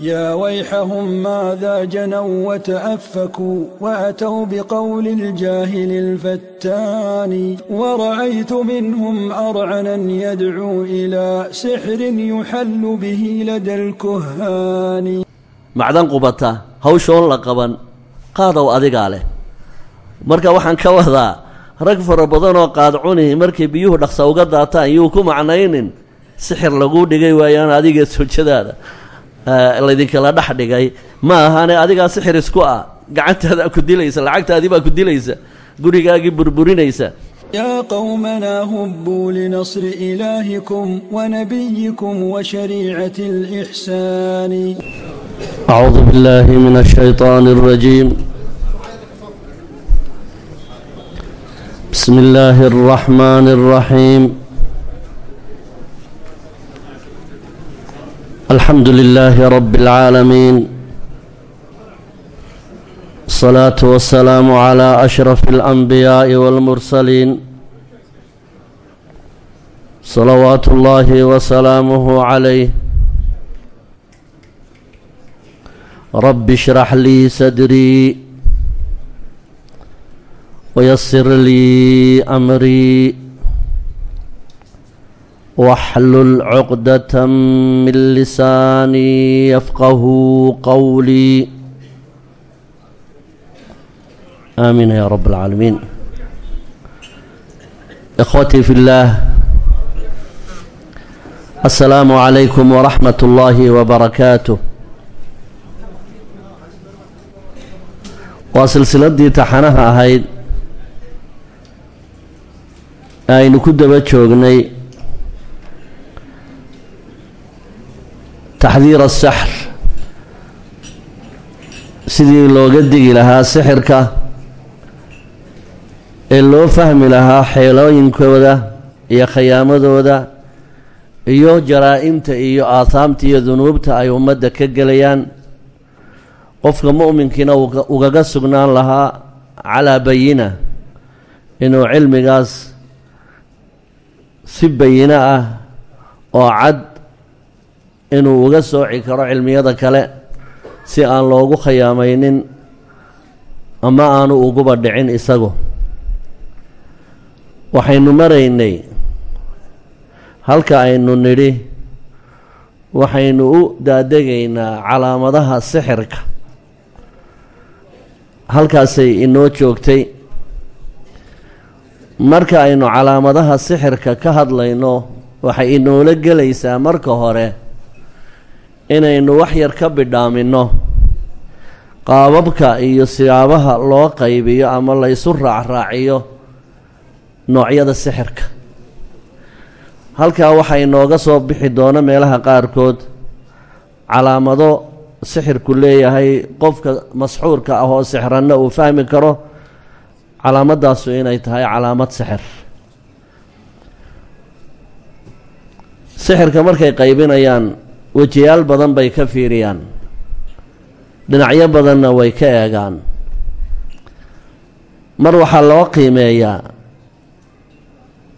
يا ويحهم ماذا جنوا وتأفكوا وأتوا بقول الجاهل الفتان ورأيت منهم أرعنا يدعو إلى سحر يحل به لدى الكهان macdan qubata hawshoon la qaban qaadow adigaa leh marka waxaan ka wadaa rag fara badanoo qaadcuni markay biyuhu dhaqsa uga daataan yuu ku macnaynin. Sixir laguu dhigay waayaan adiga soojadaada laydinkala dhex dhigay. Ma ahaane adigaa sixir isku ah. Gacantaada ku dilaysa lacagtaadii baa ku dilaysa. Gurigaagii burburinaysa. Yaa qowmanaa hubbuu linasri ilaahikum wanabiyikum washariicati alixsaani acuudu billaahi min ashaytaani alrajiim بسم الله الرحمن الرحيم الحمد لله رب العالمين الصلاة والسلام على أشرف الأنبياء والمرسلين صلوات الله وسلامه عليه رب اشرح لي صدري ويسر لي أمري واحلل عقدة من لساني يفقه قولي آمين يا رب العالمين إخوتي في الله السلام عليكم ورحمة الله وبركاته waa silsiladdii taxanaha ahayd ee aynu ku daba joognay taxdiir asaxr sidii looga digi lahaa sixirka ee loo fahmi lahaa xeelooyinkooda iyo khiyaamadooda iyo jaraa-imta iyo aahaamta iyo dunuubta ay ummadda ka gelayaan qofka mu'minkiina ugaga sugnaan lahaa calaa bayina inuu cilmigaas si bayino ah oo cad inuu uga sooci karo cilmiyada kale si aan loogu khiyaamaynin ama aanu uguba dhicin isagu. Waxaynu maraynay halka aynu nidhi waxaynu u daadegaynaa calaamadaha sixirka. Halkaasay inoo joogtay marka aynu calaamadaha sixirka ka hadlayno waxay inoola gelaysaa marka hore inaynu wax yar ka bidhaaminno. Qaababka iyo siyaabaha loo qaybiyo ama laysu raacraaciyo noocyada sixirka. Halkaa waxaa inooga soo bixi doona meelaha qaarkood calaamado sixirku leeyahay qofka masxuurka ah oo sixranna uu fahmi karo calaamadaasu inay tahay calaamad sixir. Sixirka markay qaybinayaan wejiyaal badan bay ka fiiriyaan. Dhinacyo badanna way ka eegaan. Mar waxaa loo qiimeeyaa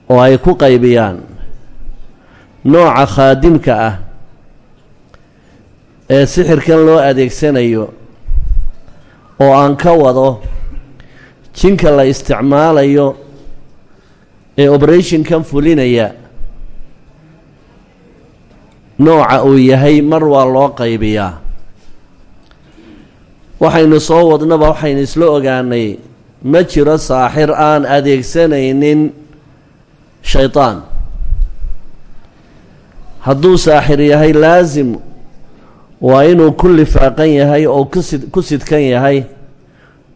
oo ay ku qaybiyaan nooca khaadimka ah ee sixirkan loo adeegsanayo oo aan ka wado jinka la isticmaalayo ee oberathinkan fulinaya nooca uu yahay mar waa loo qaybiyaa. Waxaynu soo wadnaba waxaynu isla ogaanay ma jiro saaxir aan adeegsanaynin shaydaan hadduu saaxir yahay laasim waa inuu ku lifaaqan yahay oo kusid ku sidkan yahay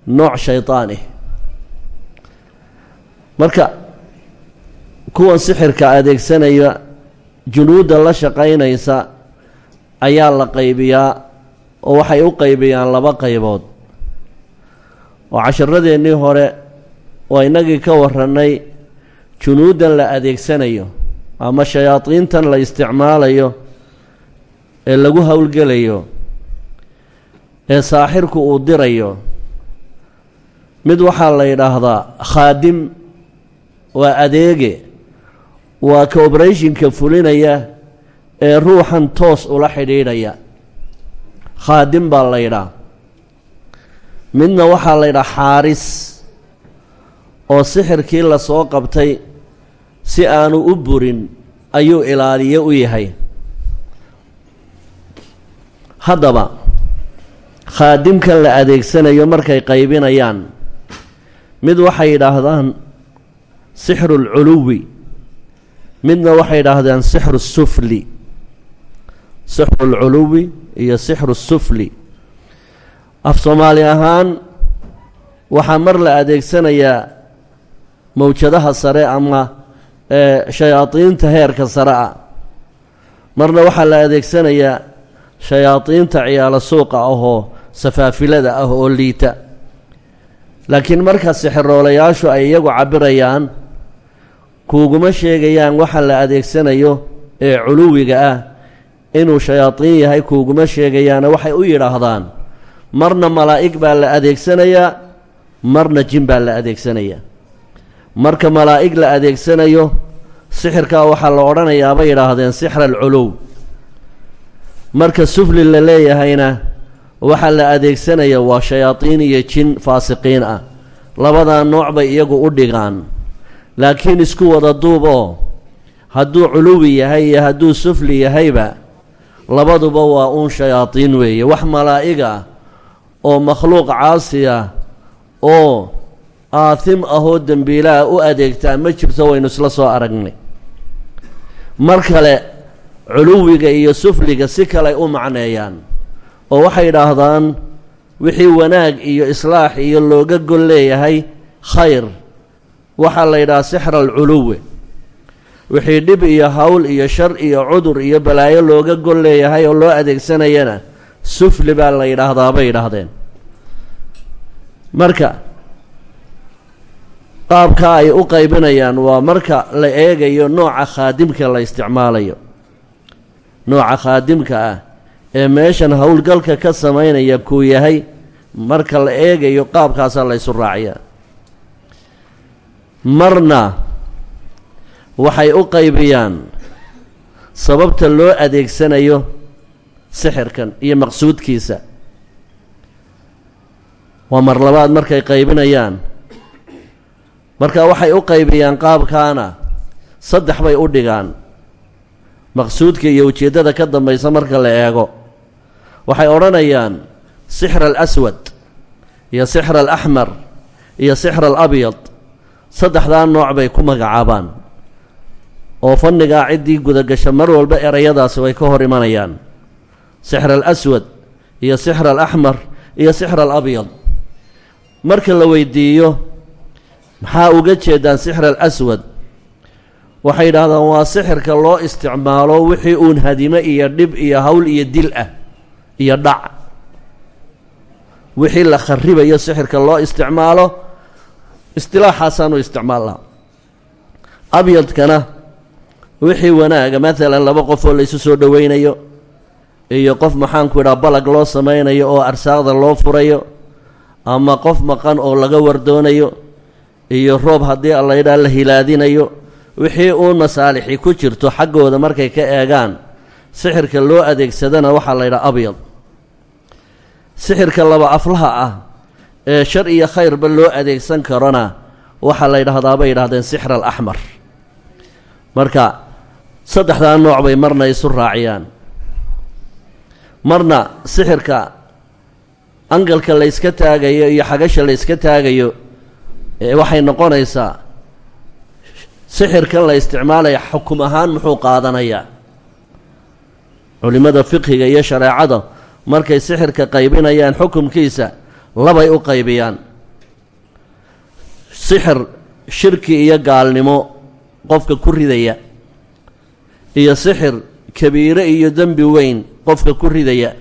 nooc shaydaani marka kuwan sixirka adeegsanaya junuudda la shaqaynaysa ayaa la qaybiyaa oo waxay u qaybiyaan laba qaybood. Oo casharadeenii hore oo innagii ka warrannay junuuddan la adeegsanayo ama shayaadiintan la isticmaalayo ee lagu howlgelayo ee saaxirku uu dirayo. Mid waxaa la yidhaahdaa khaadim waa adeege. Waa ka obrethonka fulinaya ee ruuxan toos ula xidhiidhaya. Khaadim baa la ydhaa midna waxaa la ydhaa xaaris oo sixirkii la soo qabtay si aanu u burin ayuu ilaaliye u yahay. Haddaba khaadimkan la adeegsanayo markay qaybinayaan mid waxay yidhaahdaan sixru lculuwi midna waxay yidhaahdaan sixru sufli. Sixru lculuwi iyo sixru sufli. Af soomaali ahaan waxaa mar la adeegsanayaa mawjadaha sare ama shayaadiinta heerka sare ah. Marna waxaa la adeegsanayaa shayaadiinta ciyaalo suuqa ahoo safaafilada ah oo liita. Laakiin marka sixiroolayaashu ay iyagu cabbirayaan kuuguma sheegayaan waxa la adeegsanayo ee culuwiga ah. Inuu shayaadiin yahay kuuguma sheegayaana waxay u yidhaahdaan marna malaa'ig baa la adeegsanayaa marna jin baa la adeegsanayaa. Marka malaa'ig la adeegsanayo sixirkaa waxaa la odhanayaa bay yidhaahdeen sixra alculuw marka sufli la leeyahayna waxaa la adeegsanaya waa shayaadiin iyo jin faasiqiin ah. Labadaa nooc bay iyagu u dhigaan laakiin isku wada duub oo hadduu culuwi yahay iyo hadduu sufli yahayba labaduba waa uun shayaadiin weeye. Wax malaa'ig ah oo makhluuq caasi ah oo aatim ahoo dembiilaha u adeegtaa ma jirto waynu isla soo aragnay. Mar kale culuwiga iyo sufliga si kaley u macneeyaan oo waxay idhaahdaan wixii wanaag iyo islaax iyo looga gol leeyahay khayr waxaa la yidhaha sixra alculuwi wixii dhib iyo hawl iyo shar iyo cudur iyo balaayo looga gol leeyahay oo loo adeegsanayana sufli baa la yidhaahdaa bay yidhaahdeen. Marka qaabka ay u qaybinayaan waa marka la eegayo nooca khaadimka la isticmaalayo. Nooca khaadimka ah ee meeshan howlgalka ka samaynaya kuu yahay marka la eegayo qaabkaasaa la ysu raaciyaa marna waxay u qaybiyaan sababta loo adeegsanayo sixirkan iyo maqsuudkiisa. Waa mar labaad markay qaybinayaan. Marka waxay u qaybiyaan qaabkaana saddex bay u dhigaan. Maqsuudka iyo ujeeddada ka dambaysa marka la eego. Waxay odhanayaan sixra alaswad iyo sixra alaxmar iyo sixra alabyad saddexdaa nooc bay ku magacaabaan. oo fannigaa ciddii gudagasha mar walba erayadaasi way ka hor imanayaan. Sixra alaswad iyo sixra alaxmar iyo sixra alabyad. Marka la weydiiyo maxaa uga jeedaan sixra alaswad? Waxay yidhaahdaan waa sixirka loo isticmaalo wixii uun hadime iyo dhib iyo hawl iyo dil ah iyo dhac. Wixii la kharibayo sixirka loo isticmaalo istilaaxaasaanu isticmaalnaa. Abyadkana wixii wanaaga maalan laba qof oo laysu soo dhoweynayo iyo qof maxaanku idhaha balag loo samaynayo oo arsaaqda loo furayo ama qof maqan oo laga wardoonayo iyo roob haddii allaydhaa la hilaadinayo wixii uun masaalixi ku jirto xaggooda markay ka eegaan sixirka loo adeegsadana waxaa la ydhaha abyad. Sixirka laba aflaha ah ee shar iyo khayrba loo adeegsan karona waxaa la yidhaahdaa bay yidhahdeen sixra alaxmar marka saddexdaa nooc bay marna isu raaciyaan. Marna sixirka angalka la yska taagayo iyo xagasha la yska taagayo waxay noqonaysaa sixirkan la isticmaalaya xukum ahaan muxuu qaadanayaa culimmada fiqhiga iyo shareecada markay sixirka qaybinayaan xukumkiisa labay u qaybiyaan. Sixir shirki iyo gaalnimo qofka ku ridaya iyo sixir kabiire iyo dembi weyn qofka ku ridaya.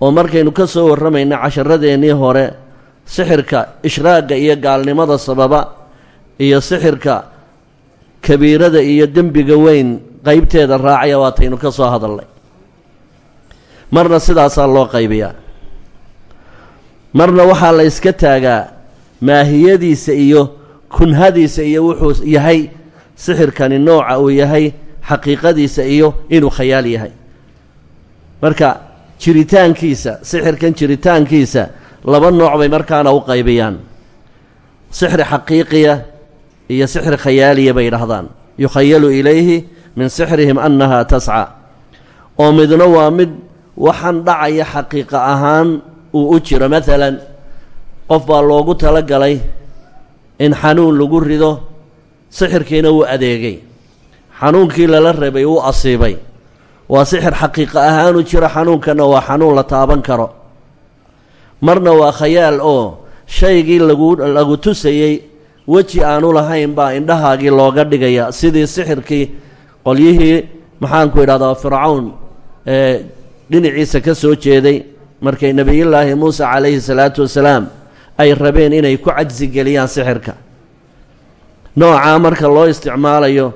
Oo markaynu ka soo warramayna casharadeenii hore sixirka ishraagga iyo gaalnimada sababa iyo sixirka kabiirada iyo dembiga weyn qaybteeda raacaya waataynu ka soo hadalnay. Marna sidaasaa loo qaybiyaa marna waxaa la yska taagaa maahiyadiisa iyo kunhadiisa iyo wuxuu yahay sixirkani nooca uu yahay xaqiiqadiisa iyo inuu khayaal yahay. Marka jiritaankiisa sixirkan jiritaankiisa laba nooc bay markaana u qaybiyaan. Sixri xaqiiqiya iyo sixri khayaaliya bay yidhaahdaan yukhayalu ilayhi min sixrihim annahaa tasca. Oo midna waa mid waxaan dhacaya xaqiiqa ahaan uu u jiro maalan qof baa loogu tala galay in xanuun lagu rido sixirkiina wuu adeegay. Xanuunkii lala rabay wuu asiibay. Waa sixir xaqiiqa ahaan u jiro xanuunkana waa xanuun la taaban karo. Marna waa khayaal oo shaygii lagu lagu tusayey weji aanu lahayn baa indhahaagii looga dhigaya. Sidii sixirkii qolyihii maxaanku idhahdaa fircawn ee dhinaciisa ka soo jeeday markay nebiyullaahi muuse calayhi salaatu wasalaam ay rabeen inay ku cajsi geliyaan sixirka. Noocaa marka loo isticmaalayo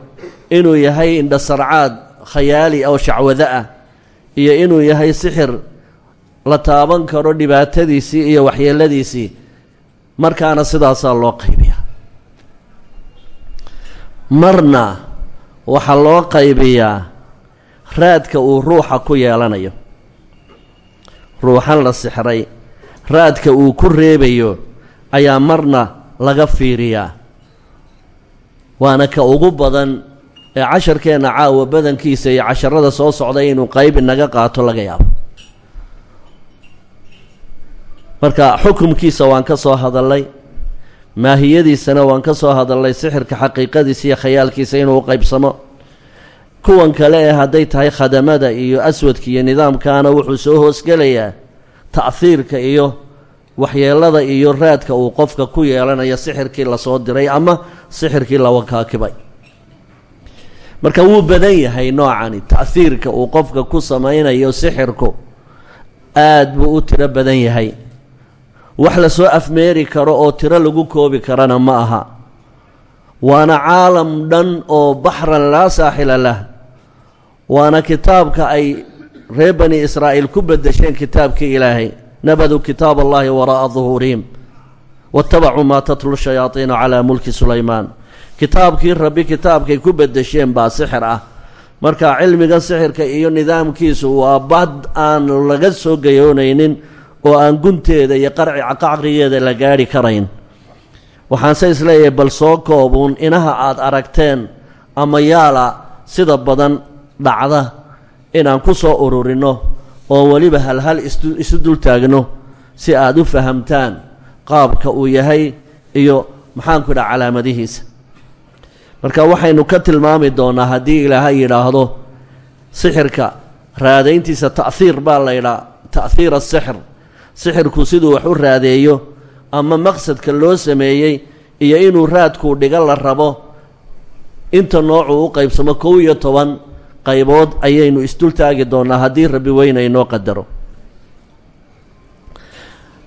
inuu yahay indhasarcaad khayaali oo shacwado ah iyo inuu yahay sixir la taaban karo dhibaatadiisii iyo waxyeeladiisii markaana sidaasaa loo qaybiyaa. Marna waxaa loo qaybiyaa raadka uu ruuxa ku yeelanayo ruuxan la sixray raadka uu ku reebayo ayaa marna laga fiiriyaa. Waana ka ugu badan ee casharkeenna caawa badankiisa iyo casharada soo socday inuu qayb inaga qaato laga yaabo. Marka xukumkiisa waan ka soo hadalnay maahiyadiisana waan ka soo hadalnay sixirka xaqiiqadiisa iyo khayaalkiisa inuu qaybsamo kuwan kale ee hadday tahay khadamada iyo aswadka iyo nidaamkaana wuxuu soo hoosgelayaa ta'hiirka iyo waxyeelada iyo raadka uu qofka ku yeelanayo sixirkii la soo diray ama sixirkii la wakaakibay. Marka wuu badan yahay noocani ta'hiirka uu qofka ku samaynayo sixirku aad buu u tiro badan yahay. Wax la soo afmeeri karo oo tiro lagu koobi karana ma aha waana caalam dhan oo baxran laa saaxila lah. Waana kitaabka ay reer bani israa'iil ku beddesheen kitaabkii ilaahay. Nabaduu kitaab allahi waraa'a duhuurihim waاtabacuu maa tatlu shayaaiinu calaa mulki sulaymaan. Kitaabkii rabbi kitaabkay ku beddesheen baa sixir ah. Marka cilmiga sixirka iyo nidaamkiisu waa bad aan laga soo gayoonaynin oo aan gunteeda iyo qarci qacqigeeda la gaadhi karayn waxaanse is leeyahay bal soo koobuun inaha aad aragteen ama yaalla sida badan dhacda inaan ku soo ururinno oo weliba halhal isu dul taagno si aad u fahamtaan qaabka uu yahay iyo maxaanku idhaha calaamadihiisa. Marka waxaynu ka tilmaami doonnaa haddii ilaahay yidhaahdo sixirka raadayntiisa ta'hiir baa la ydhaa ta'hiir asixir sixirku siduu wax u raadeeyo ama maqsadka loo sameeyey iyo inuu raadkuu dhiga la rabo inta noocuu u qaybsamo kow iyo toban qaybood ayaynu isdultaagi doonnaa haddii rabbi weyna inoo qadaro.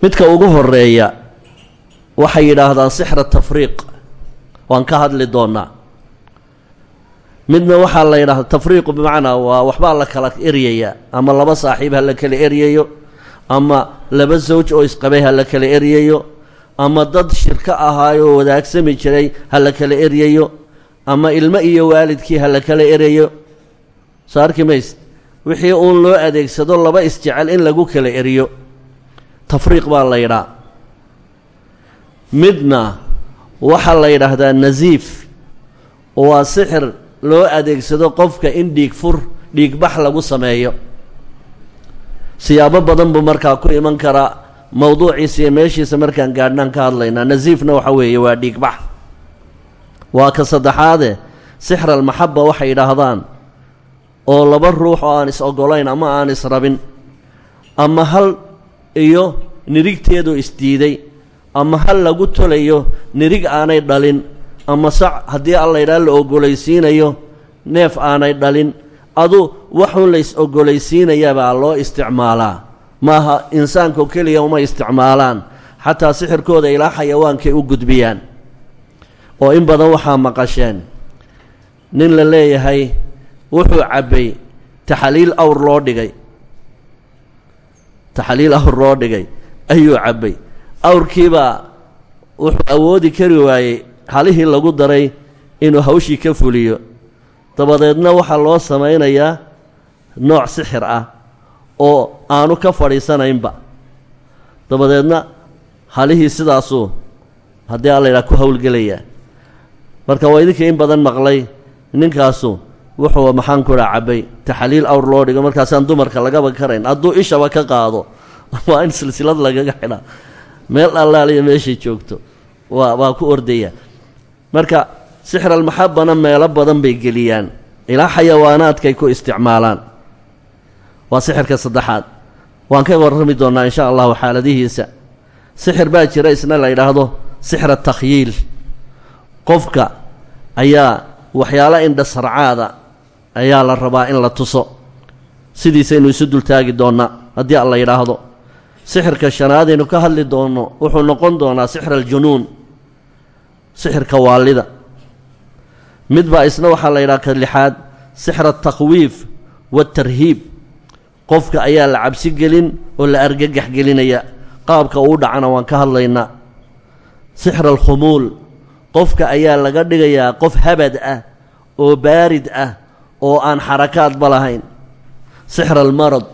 Midka ugu horreeya waxay yidhaahdaan sixra tafriiq waan ka hadli doonnaa midna waxaa la yidhahda tafriiqu bimacnaa waa waxbaa la kala eryayaa ama laba saaxiib ha la kala eryayo ama laba sawj oo isqabay ha la kala eryayo ama dad shirko ahaayoo wadaagsami jiray ha la kala eryayo ama ilmo iyo waalidkii ha la kala erayo soo arki mays? Wixii uun loo adeegsado laba isjecel in lagu kala eriyo. Tafriiq baa la yidhaa. Midna waxaa la yidhaahdaa nasiif waa sixir loo adeegsado qofka in dhiig fur dhiigbax lagu sameeyo siyaabo badan buu markaa ku iman karaa. Mowduuciisa iyo meeshiisa markaan gaadhnaan ka hadlaynaa. Nasiifna waxa weeye waa dhiigbax. Waa ka saddexaade sixra almaxaba waxay yidhaahdaan oo laba ruux oo aan is ogolayn ama aan israbin ama hal iyo nirigteedu isdiiday ama hal lagu tolayo nirig aanay dhalin ama sac haddii alla yidhaha la ogolaysiinayo neef aanay dhalin adu waxuun la is ogolaysiinayabaa loo isticmaalaa. Maaha insaanko keliya uma isticmaalaan. Xataa sixirkooda ilaa xayawaankay u gudbiyaan. Oo in badan waxaa maqasheen. Nin la leeyahay wuxuu cabbay taxaliil awr loo dhigay. Taxaliil awr loo dhigay ayuu cabbay. Awrkiibaa wuxuu awoodi kari waayey halihii lagu daray inuu hawshii ka fuliyo dabadeedna waxaa loo samaynayaa nooc sixir ah oo aanu ka fadhiisanaynba. Dabadeedna halihii sidaasuu haddii alla yidhaha ku howlgelayaa marka waa idinkii in badan maqlay ninkaasu wuxuu maxaan ku dhaa cabbay. Taxaliil awr loo dhigo markaasaan dumarka lagaba karayn. Hadduu ishaba ka qaado waa in silsilad lagaga xidha meel allaaliyo meeshay joogto. Waa waa ku ordaya marka sixir almaxabana meelo badan bay geliyaan. Ilaa xayawaanaadkay ku isticmaalaan. Waa sixirka saddexaad. Waan ka warrami doonnaa insha allahu xaaladihiisa. Sixir baa jira isna la yidhaahdo sixra takhyiil qofka ayaa waxyaalo indha sarcaada ayaa la rabaa in la tuso. Sidiisaynu isu dultaagi doonnaa haddii alla yidhaahdo. Sixirka shanaadaynu ka hadli doonno wuxuu noqon doonaa sixra aljunuun. Sixirka waalida mid baa isna waxaa la yidhaha ka lixaad sixra altakhwiif waatarhiib qofka ayaa la cabsi gelin oo la argagax gelinaya. Qaabka uu dhacana waan ka hadlaynaa. Sixra alkhumuul. Qofka ayaa laga dhigayaa qof habad ah oo baarid ah oo aan xarakaadba lahayn. Sixra almarad.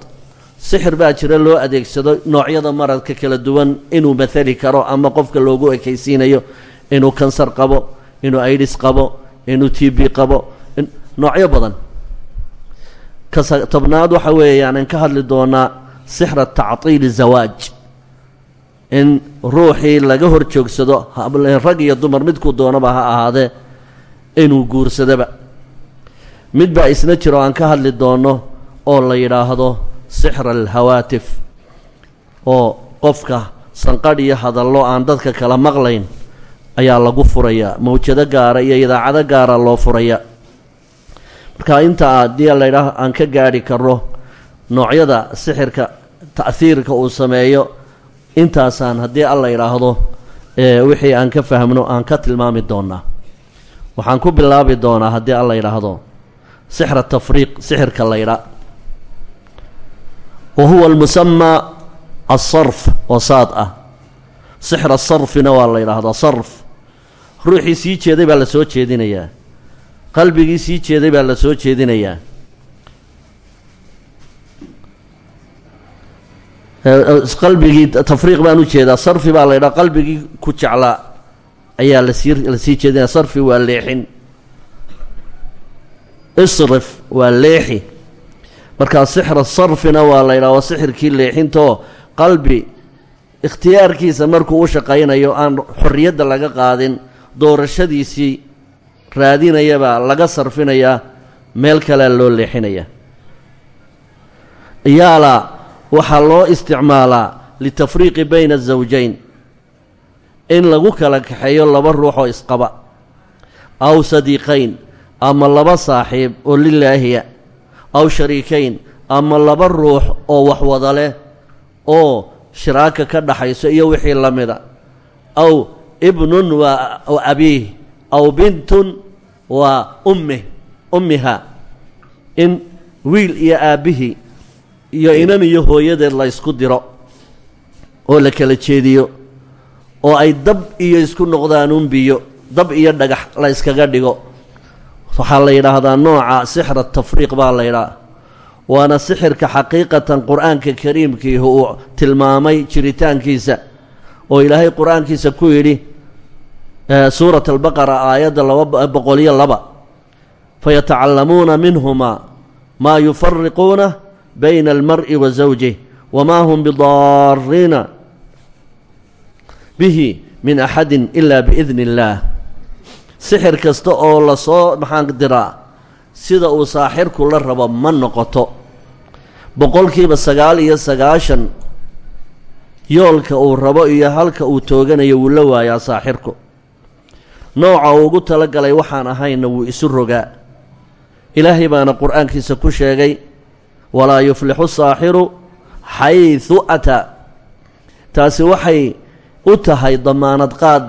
Sixir baa jira loo adeegsado noocyada maradka kala duwan inuu mathali karo ama qofka loogu ekaysiinayo inuu kansar qabo inuu aidhis qabo inuu t b qabo. Noocyo badan. Ka tobnaad waxa weeyaan in ka hadli doonaa sixra tactiili zawaaj. In ruuxii laga hor joogsado rag iyo dumar midkuu doonaba ha ahaadee inuu guursadaba. Mid baa isna jiro aan ka hadli doono oo la yidhaahdo sixra alhawaatif oo qofka sanqadh iyo hadallo aan dadka kala maqlayn ayaa lagu furayaa mawjado gaara iyo idaacado gaara loo furaya. Marka inta haddii laydhaah aan ka gaadhi karo noocyada sixirka ta'hiirka uu sameeyo intaasaan haddii alla yidhaahdo wixii aan ka fahmno aan ka tilmaami doonaa. Waxaan ku bilaabi doonaa haddii alla yidhaahdo sixra tafriiq sixirka laydha wa huwa almusamaa alsarf oo saad ah. Sixra sarfina waa la yidhaahdaa sarf ruuxii sii jeeday baa la soo jeedinayaa qalbigii sii jeeday baa la soo jeedinayaa qalbigii tafriiq baan u jeedaa sarfi baa la qalbigii ku jeclaa ayaa la sii la sii jeedinaya sarfi waa leexin. Isrif waa leexi. Markaa sixra sarfina waa la ydhaha waa sixirkii leexintoo qalbi ikhtiyaarkiisa markuu u shaqaynayo aan xorriyadda laga qaadin doorashadiisii raadinayabaa laga sarfinayaa meel kalea loo leexinaya. Yaala waxaa loo isticmaalaa litafriiqi bayna azawjayn in lagu kala kaxeeyo laba ruux oo isqaba. Aw sadiiqayn ama laba saaxiib oo lilaahiya aw shariikayn ama laba ruux oo waxwada leh oo shiraaka ka dhaxayso iyo wixii la mida. Aw ibnun waa abiih aw bintun waa ummih ummiha. In wiil iyo aabbihii iyo inan iyo hooyadeed la ysku diro oo la kala jeediyo oo ay dab iyo isku noqdaanuun biyo dab iyo dhagax la yskaga dhigo. Waxaa la yidhaahdaa nooca sixra tafriiq baa la yidhaha. Waana sixirka xaqiiqatan qur'aanka kariimkiihi uu tilmaamay jiritaankiisa oo ilaahay qur'aankiisa ku yidhi suurat albaqara aayadda laba laba. Fayatacallamuuna minhumaa maa yufariquuna bayna almar'i wa zawjih wamaa hum bidaariina bihi min axadin ila biidni illaah sixir kasta oo la soo maxaan diraa sida uu saaxirku la rabo ma noqoto. Boqolkiiba sagaal iyo sagaashan yoolka uu rabo iyo halka uu tooganayo wuu la waayaa saaxirku. Nooca uu ugu tala galay waxaan ahayna wuu isu rogaa. Ilaahay baana qur'aankiisa ku sheegay walaa yuflixu saaxiru xaydu ataa. Taasi waxay u tahay damaanad qaad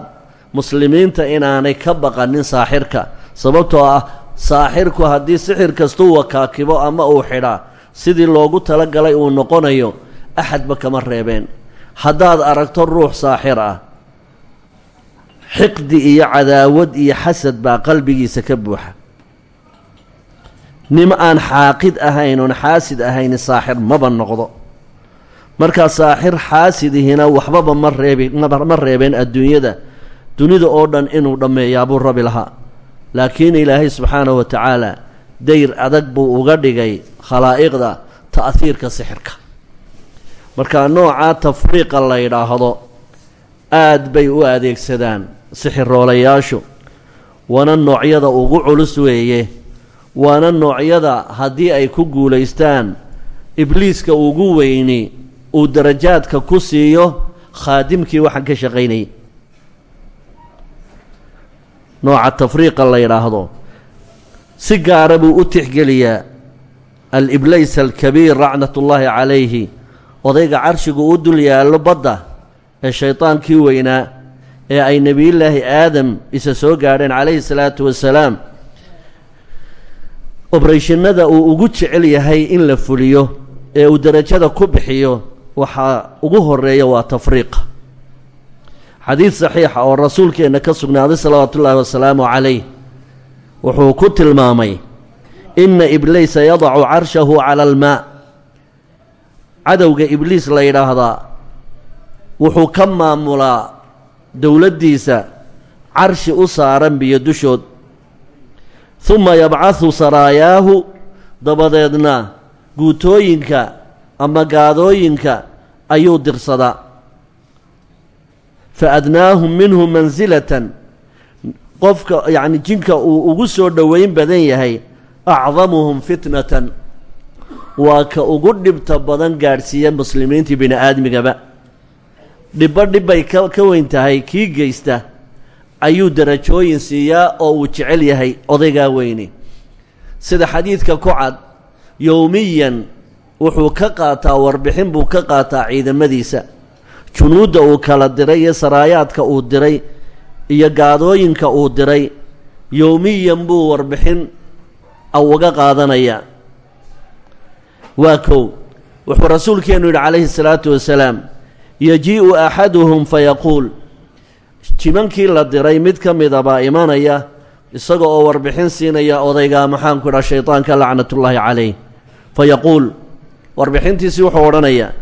muslimiinta inaanay ka baqanin saaxirka sababtoo ah saaxirku haddii sixir kastuu wakaakibo ama uu xidhaa sidii loogu tala galay uu noqonayo axadba kama reebeen haddaad aragto ruux saaxir ah xiqdi iyo cadaawad iyo xasad baa qalbigiisa ka buuxa. Nim aan xaaqid ahayn oon xaasid ahayn saaxir maba noqdo. Markaa saaxir xaasidihina waxbaba ma reebi ma reebeen adduunyada. Dunida oo dhan inuu dhammeeyaa buu rabi lahaa. Laakiin ilaahay subxaanahu wa tacaala dayr adag buu uga dhigay khalaa'iqda ta'hiirka sixirka markaa noocaa tafriiqa la yidhaahdo aad bay u adeegsadaan sixiroolayaashu waana noocyada ugu culus weeye. Waana noocyada haddii ay ku guulaystaan ibliiska ugu weyni uu darajaadka ku siiyo khaadimkii waxaan ka shaqaynayay. Nooca tafriiqa la yidhaahdo si gaara buu u tixgeliyaa al-iblays alkabiir racnatullaahi calayhi odayga carshigu u dul yaallo badda ee shaydaankii weynaa ee ay nebiyullaahi aadam isa soo gaadheen calayhi salaatu wasalaam obrashinada uu ugu jecel yahay in la fuliyo ee uu derajada ku bixiyo waxaa ugu horreeya waa tafriiqa xadiid saxiixa oo rasuulkeenna ka sugnaaday salawaatu ullaahi wasalaamu calayh wuxuu ku tilmaamay inna ibliisa yadacu carshahu cala almaa cadowga ibliis la yidhaahdaa wuxuu ka maamulaa dowladdiisa carshi u saaran biyo dushood. Huma yabcahu saraayaahu dabadeedna guutooyinka ama gaadooyinka ayuu dirsadaa. Fa adnaahum minhu mansilatan qofka yacni jinka uu ugu soo dhoweyn badan yahay acdamuhum fitnatan waa ka ugu dhibta badan gaadhsiiya muslimiintii bini aadmigaba dhibbo dhibbay ka ka weyn tahay kii geysta ayuu darajooyin siiyaa oo uu jecel yahay odaygaa weyni. Sida xadiidka ku cad yowmiyan wuxuu ka qaataa warbixin buu ka qaataa ciidamadiisa. Junuudda uu kala diray iyo saraayaadka uu diray iyo gaadooyinka uu diray yowmiyan buu warbixin uga qaadanayaa waa kow. Wuxuu rasuulkeennu yidhi calayhi salaatu wasalaam yajii'u axaduhum fayaquul. Jimankii la diray mid ka mida baa imanaya isaga oo warbixin siinaya odaygaa maxaanku idhaa shaydaanka lacnatullaahi calayh. Fayaquul. Warbixintiisii wuxuu odhanayaa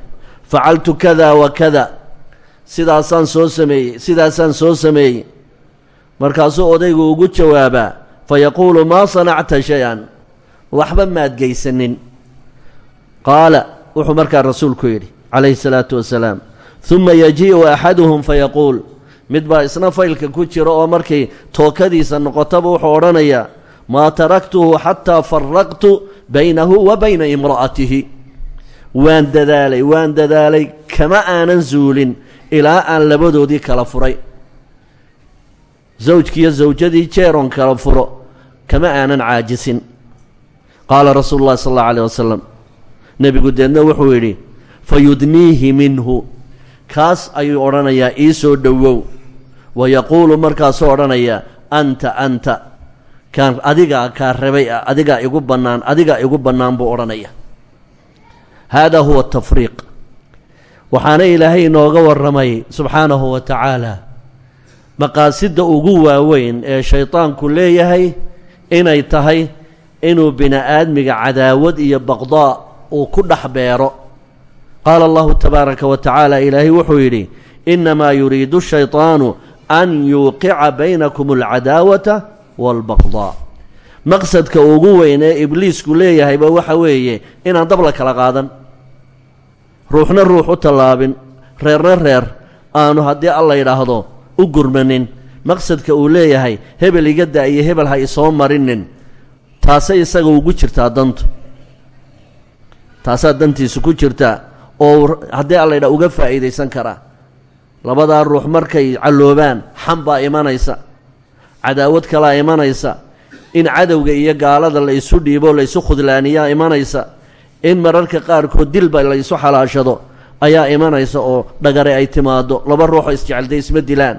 facaltu kada wa kada sidaasaan soo sameeyey sidaasaan soo sameeyey. Markaasuu odaygu ugu jawaabaa fayaquulu maa sanacta shay-an. Waxba maad qaala wuxuu markaa rasuulku yidhi calayhi salaatu wasalaam uma yajii'u axaduhum fayaquul. Mid baa isna faylka ku jira oo markay tookadiisa noqotaba wuxuu odhanayaa maa taraktuhu xataa faraqtu baynahu wa bayna imra'atihi. Waan dadaalay waan dadaalay kama aanan zuulin ilaa aan labadoodii kala furay. Zawjkiiyo zawjadii jeeron kala furo kama aanan caajisin. Qaala rasuulu llahi sal allau alayh wasalam nebigu deedna wuxuu yidhi fayudniihi minhu. Kaas ayuu odhanayaa ii soo dhowow. Wa yaquulu markaasuu odhanayaa anta anta. Kaan adigaa kaa rabay ah adigaa igu bannaan adigaa igu bannaan buu odhanaya haadaa huwa tafriiq. Waxaana ilaahay inooga warramay subxaanahu wa tacaala maqaasidda ugu waaweyn ee shaydaanku leeyahay inay tahay inuu bini aadmiga cadaawad iyo baqdaa uu ku dhex beero. Qaala allahu tabaaraka wa tacaala ilaahay wuxuu yidhi innamaa yuriidu shayطaanu an yuuqica baynakum alcadaawata waalbaqdaa maqsadka ugu weyn ee ibliisku leeyahayba waxa weeye inaan dab la kala qaadan. Ruuxna ruux u tallaabin reerna reer aanu haddii alla yidhaahdo u gurmanin. Maqsadka uu leeyahay hebel iga da iyo hebel ha isoo marinin taasay isaga ugu jirtaa dantu taasaa dantiisu ku jirtaa oo haddii alla yidhaha uga faa'iidaysan karaa labadaa ruux markay calloobaan xam baa imanaysa cadaawad kalaa imanaysa in cadowga iyo gaalada la isu dhiibo la isu khudlaaniyaa imanaysa in mararka qaarkood dilba la isu xalaashado ayaa imanaysa oo dhagare ay timaado laba ruuxoo isjecelday isma dilaan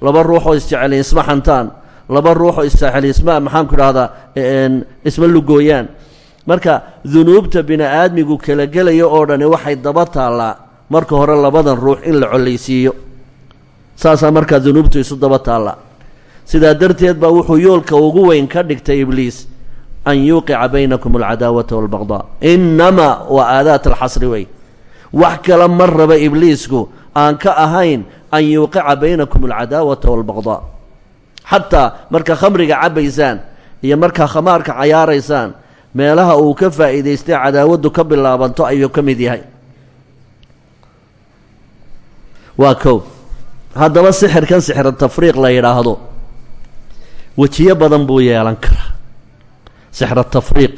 laba ruuxoo isjecel isma xantaan laba ruuxoo isjecel isma maxaanku idhahdaa isma lugooyaan marka dunuubta bini aadmigu kala gelaya oo dhani waxay daba taallaa marka hore labadan ruux in la collaysiiyo saasaa markaa dunuubtu isu daba taalla. Sidaa darteed baa wuxuu yoolka ugu weyn ka dhigtay ibliis an yuuqica baynakum alcadaawata waalbaqdaa innamaa waa aadaat alxasri wey. Wax kale ma raba ibliisku aan ka ahayn an yuuqica baynakum alcadaawata waalbaqdaa xataa marka khamriga cabbaysaan iyo markaa khamaarka cayaaraysaan meelaha uu ka faa'iidaystay cadaawaddu ka bilaabanto ayuu ka mid yahay. Waa kow. Haddaba sixirkan sixir tafriiq la yidhaahdo wejiyo badan buu yeelan karaa. Sixra tafriiq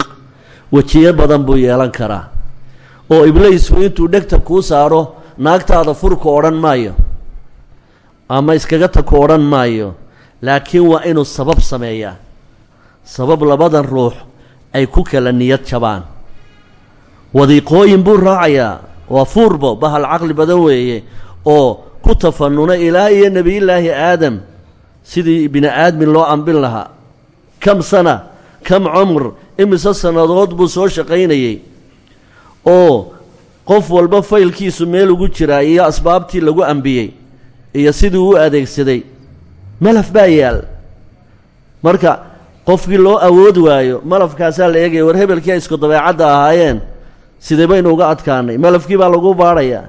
wejiyo badan buu yeelan karaa. Oo ibliisku intuu dhegta kuu saaro naagtaada furku odhan maayo ama iskaga taku odhan maayo laakiin waa inuu sabab sameeyaa. Sabab labadan ruux ay ku kala niyad jabaan. Wadiiqooyin buu raacayaa. Waa fuurbo bahal caqli badan weeye oo ku tafanuna ilaa iyo nebiyullaahi aadam sidii bini aadmin loo ambin lahaa. Kam sana kam cumr imise sannadood buu soo shaqaynayey oo qof walba faylkiisu meel ugu jiraa iyo asbaabtii lagu ambiyey iyo sidii u adeegsaday. Malaf baa yaal? Marka qofkii loo awood waayo malafkaasaa la eegaya war hebelkii ay isku dabeecadda ahaayeen sidee baynu uga adkaanay? Malafkii baa lagu baadhayaa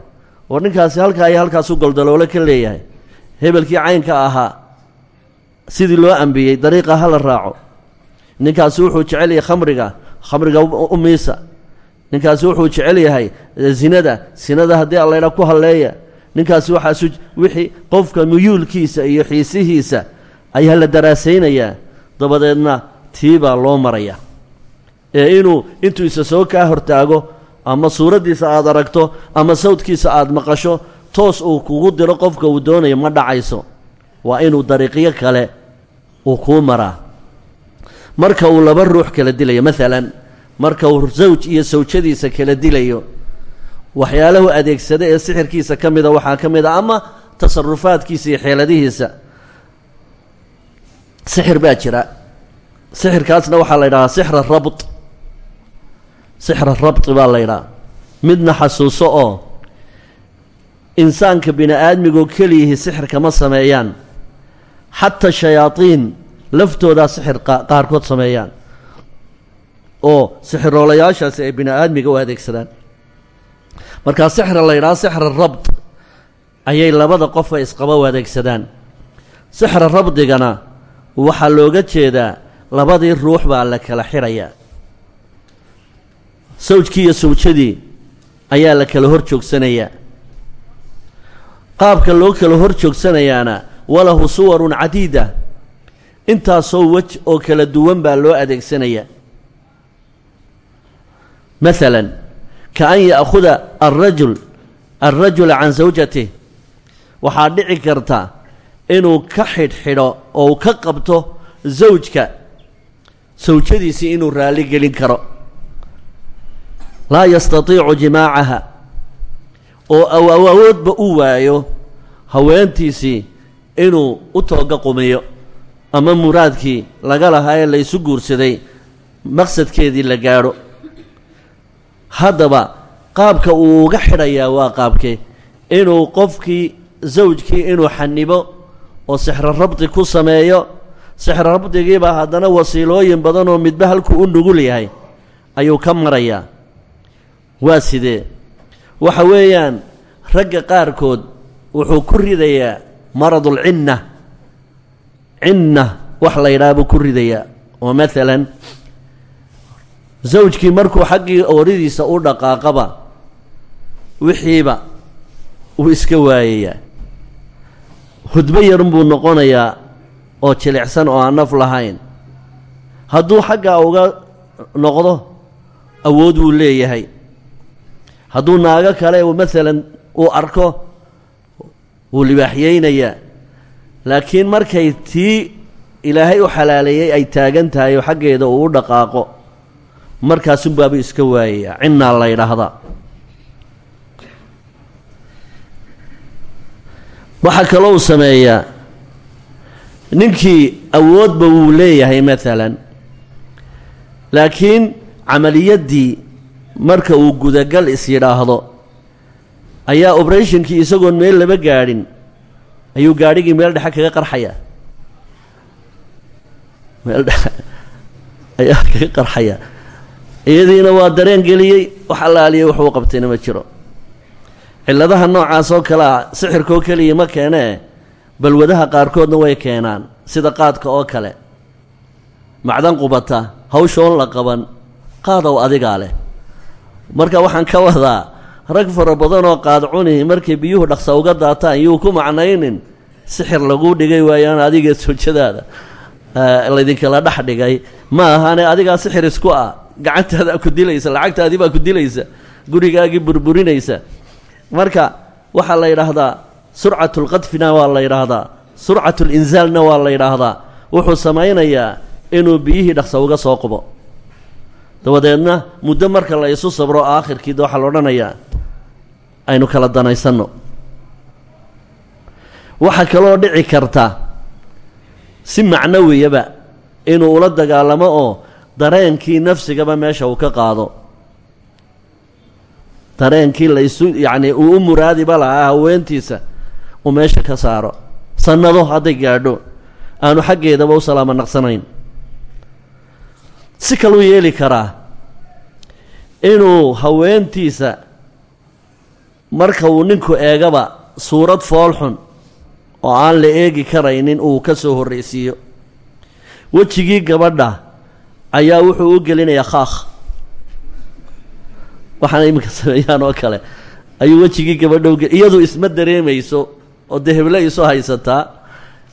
war ninkaasi halkaa iyo halkaasu goldaloole ka leeyahay. Hebelkii caynka ahaa sidii loo ambiyey dariiqa ha la raaco. Ninkaasi wuxuu jecel yahay khamriga khamriga u miisa. Ninkaasi wuxuu jecel yahay zinada. Sinada haddii allaydha ku halleeya ninkaasi waxaasu wixii qofka muyuulkiisa iyo xiisihiisa ayaa la daraasaynayaa dabadeedna tii baa loo maraya. Ee inuu intuu isa soo kaa hortaago ama suuraddiisa aad aragto ama sawdkiisa aad maqasho toos uu kugu diro qofka uu doonayo ma dhacayso. Waa inuu dariiqyo kale uu kuu maraa. Marka uu laba ruux kala dilayo maalan marka uu sawj iyo sawjadiisa kala dilayo waxyaalahu adeegsada ee sixirkiisa ka mida waxaa ka mid a ama tasarufaadkiisa iyo xeeladihiisa sixir baa jira. Sixirkaasna waxaa la ydhahaa sixra rabt sixra rabti baa la ydhaha midna xasuuso oo insaanka bini aadmigoo keliyihii sixirka ma sameeyaan. Xataa shayaadiin laftoodaa sixir qaarkood sameeyaan. Oo sixiroolayaashaasi ay bini aadmiga u adeegsadaan. Markaa sixra la ydhaha sixra rabd ayay labada qofa isqaba u adeegsadaan. Sixra rabdigana waxaa looga jeedaa labadii ruux baa la kala xidhayaa sawjkii iyo sawjadii ayaa la kala hor joogsanayaa qaabka loo kala hor joogsanayaana walahu suwarun cadiida. Intaasoo wej oo kala duwan baa loo adeegsanayaa maalan ka an ya'khuda alrajul alrajula can sawjatih waxaa dhici karta inuu ka xidhxidho oo uu ka qabto sawjka sawjadiisii inuu raalli gelin karo. Laa yastatiicu jimaacaha. Oo awoodba u waayo haweentiisii inuu u tooga qumiyo. Ama muraadkii laga lahaa ee laysu guursaday maqsadkeedii la gaadho. Haddaba qaabka uu uga xidhayaa waa qaabkee inuu qofkii sawjkii inuu xanibo oo sixro rabdi ku sameeyo sixro rabdigiibaa haddana wasiilooyin badan oo midba halkuu u nugul yahay ayuu ka marayaa. Waa sidee? Waxa weeyaan ragga qaarkood wuxuu ku ridayaa maradulcinna cinna. Wax la yidhaha buu ku ridayaa. Oo maalan sawjkii markuu xaggii ooridiisa u dhaqaaqaba wixiiba uu iska waayayaa hudbo yarun buu noqonayaa oo jilicsan oo aan naf lahayn. Hadduu xaggaa uga noqdo awood wuu leeyahay. Hadduu naago kale maalan uu arko wuu libaaxyeynayaa laakiin markay tii ilaahay u xalaaleeyey ay taagan tahay oo xaggeeda uu u dhaqaaqo markaasunbaabuu iska waayayaa cinnaa la ydhaahdaa waxaa kaloo uu sameeyaa ninkii awoodba wuu leeyahay maalan laakiin camaliyaddii marka uu gudagal is yidhaahdo ayaa obrethnkii isagoon meel laba gaadhin ayuu gaadhigii meel dhexe kaga qarxayaa. Meel dhexe ayaa kaga qarxayaa. Iyadiina waa dareen geliyey wax allaaliyay waxuu qabtayna ma jiro cilladaha noocaas oo kale ah sixirkoo keliya ma keenee balwadaha qaarkoodna way keenaan sida qaadka oo kale. Macdan qubata hawshoon la qaban qaadow adigaa leh. Marka waxaan ka wadaa rag fara badan oo qaad cuni markay biyuhu dhaqsa uga daataan yuu ku macnaynin sixir laguu dhigay waayaan adiga soojadaada. Laydinkala dhex dhigay ma ahane adigaa sixir isku ah gacantaadaa ku dilaysa lacagtaadii baa ku dilaysa gurigaagii burburinaysa marka waxaa la yidhaahdaa surcatulqadfina waa la yidhaahdaa surcatulinzaalna waa la yidhaahdaa wuxuu samaynayaa inuu biyihii dhaqsa uga soo qubo. Dabadeedna muddo marka la isu sabro aakhirkiida waxaa la odhanayaa aynu kala danaysanno. Waxaa kaloo dhici karta si macnawiyaba inuu ula dagaalamo oo dareenkii nafsigaba meesha uu ka qaado dareenkii laysu yacnii uu u muraadiba lahaa haweentiisa uu meesha ka saaro. Sannado hadday gaadho aanu xaggeedaba u salaamo naqsanayn. Si kaluu yeeli karaa inuu haweentiisa marka uu ninku eegaba suurad foolxun oo aan la eegi karaynin uu ka soo horraysiiyo wejigii gabadha ayaa wuxuu u gelinayaa khaakh waxaana iminka sameeyaan oo kale. Ayuu wejigii gabadha uge iyadu isma dareemayso oo dee heble isu haysataa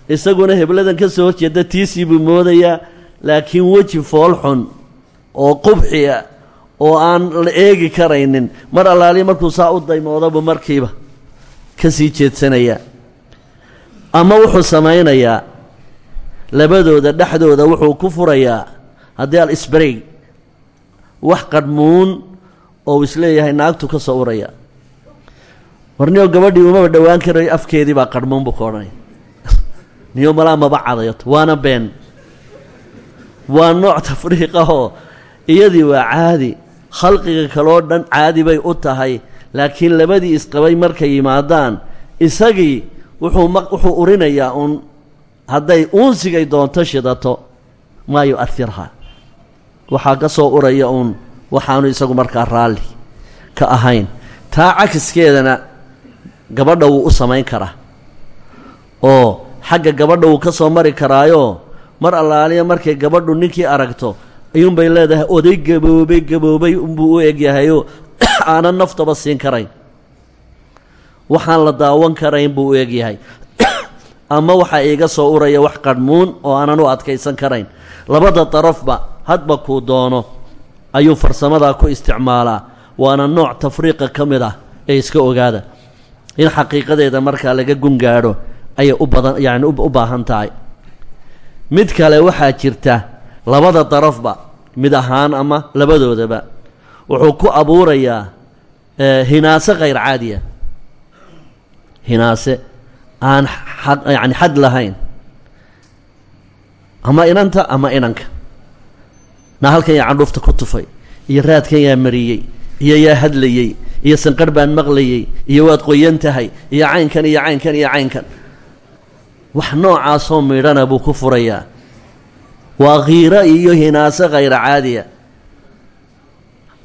isaguna hebladan ka soo horjeeda tiisii buu moodayaa laakiin weji foolxun oo qubxiya oo aan la eegi karaynin. Mar allaaliya markuu saa u daymoodaba markiiba ka sii jeedsanaya ama wuxuu samaynayaa labadooda dhexdooda wuxuu ku furayaa haddii al isbarey wax qadhmuun oo uu is leeyahay naagtu ka soo uraya. Warniyo gabadhii umaba dhowaan karayo afkeedii baa qadhmuun buu ka odhanaya niyo malaa maba cadayato waana been. Waa nooc tafriiqahoo iyadii waa caadi. Khalqiga kaloo dhan caadi bay u tahay laakiin labadii isqabay markay yimaadaan isagii wuxuu ma wuxuu urinayaa uun. Hadday uunsigay doonto shidato maa yu-ahirha waxaa ka soo uraya uun waxaanu isagu markaa raalli ka ahayn. Taa cakiskeedana gabadha wuu u samayn karaa oo xagga gabadha wuu ka soo mari karaayo mar allaaliya markay gabadhu ninkii aragto ayuunbay leedahay oday gaboobay gaboobay unbuu u egyahayoo aanan naftaba siin karayn. Waxaan la daawan karayn buu u egyahay ama waxaa iiga soo uraya wax qadhmuun oo aanan u adkaysan karayn. Labada darafba hadba kuu doono ayuu farsamadaa ku isticmaalaa waana nooc tafriiqa ka mid ah ee iska ogaada. In xaqiiqadeeda markaa laga gungaadho ayay u badan yacni u baahan tahay. Mid kale waxaa jirta labada darafba mid ahaan ama labadoodaba. Wuxuu ku abuurayaa hinaase khayr caadiya. Hinaase aan xad yacni xad lahayn. Ama inanta ama inanka naa halkan yaa candhuufta ku tufay iyo raadkan yaa mariyey iyo yaa hadlayey iyo sanqarh baan maqlayey iyo waad qoyan tahay iyo caynkan iyo caynkan iyo caynkan. Wax noocaasoo midhana buu ku furayaa. Waa khiiro iyo hinaase khayra caadiya.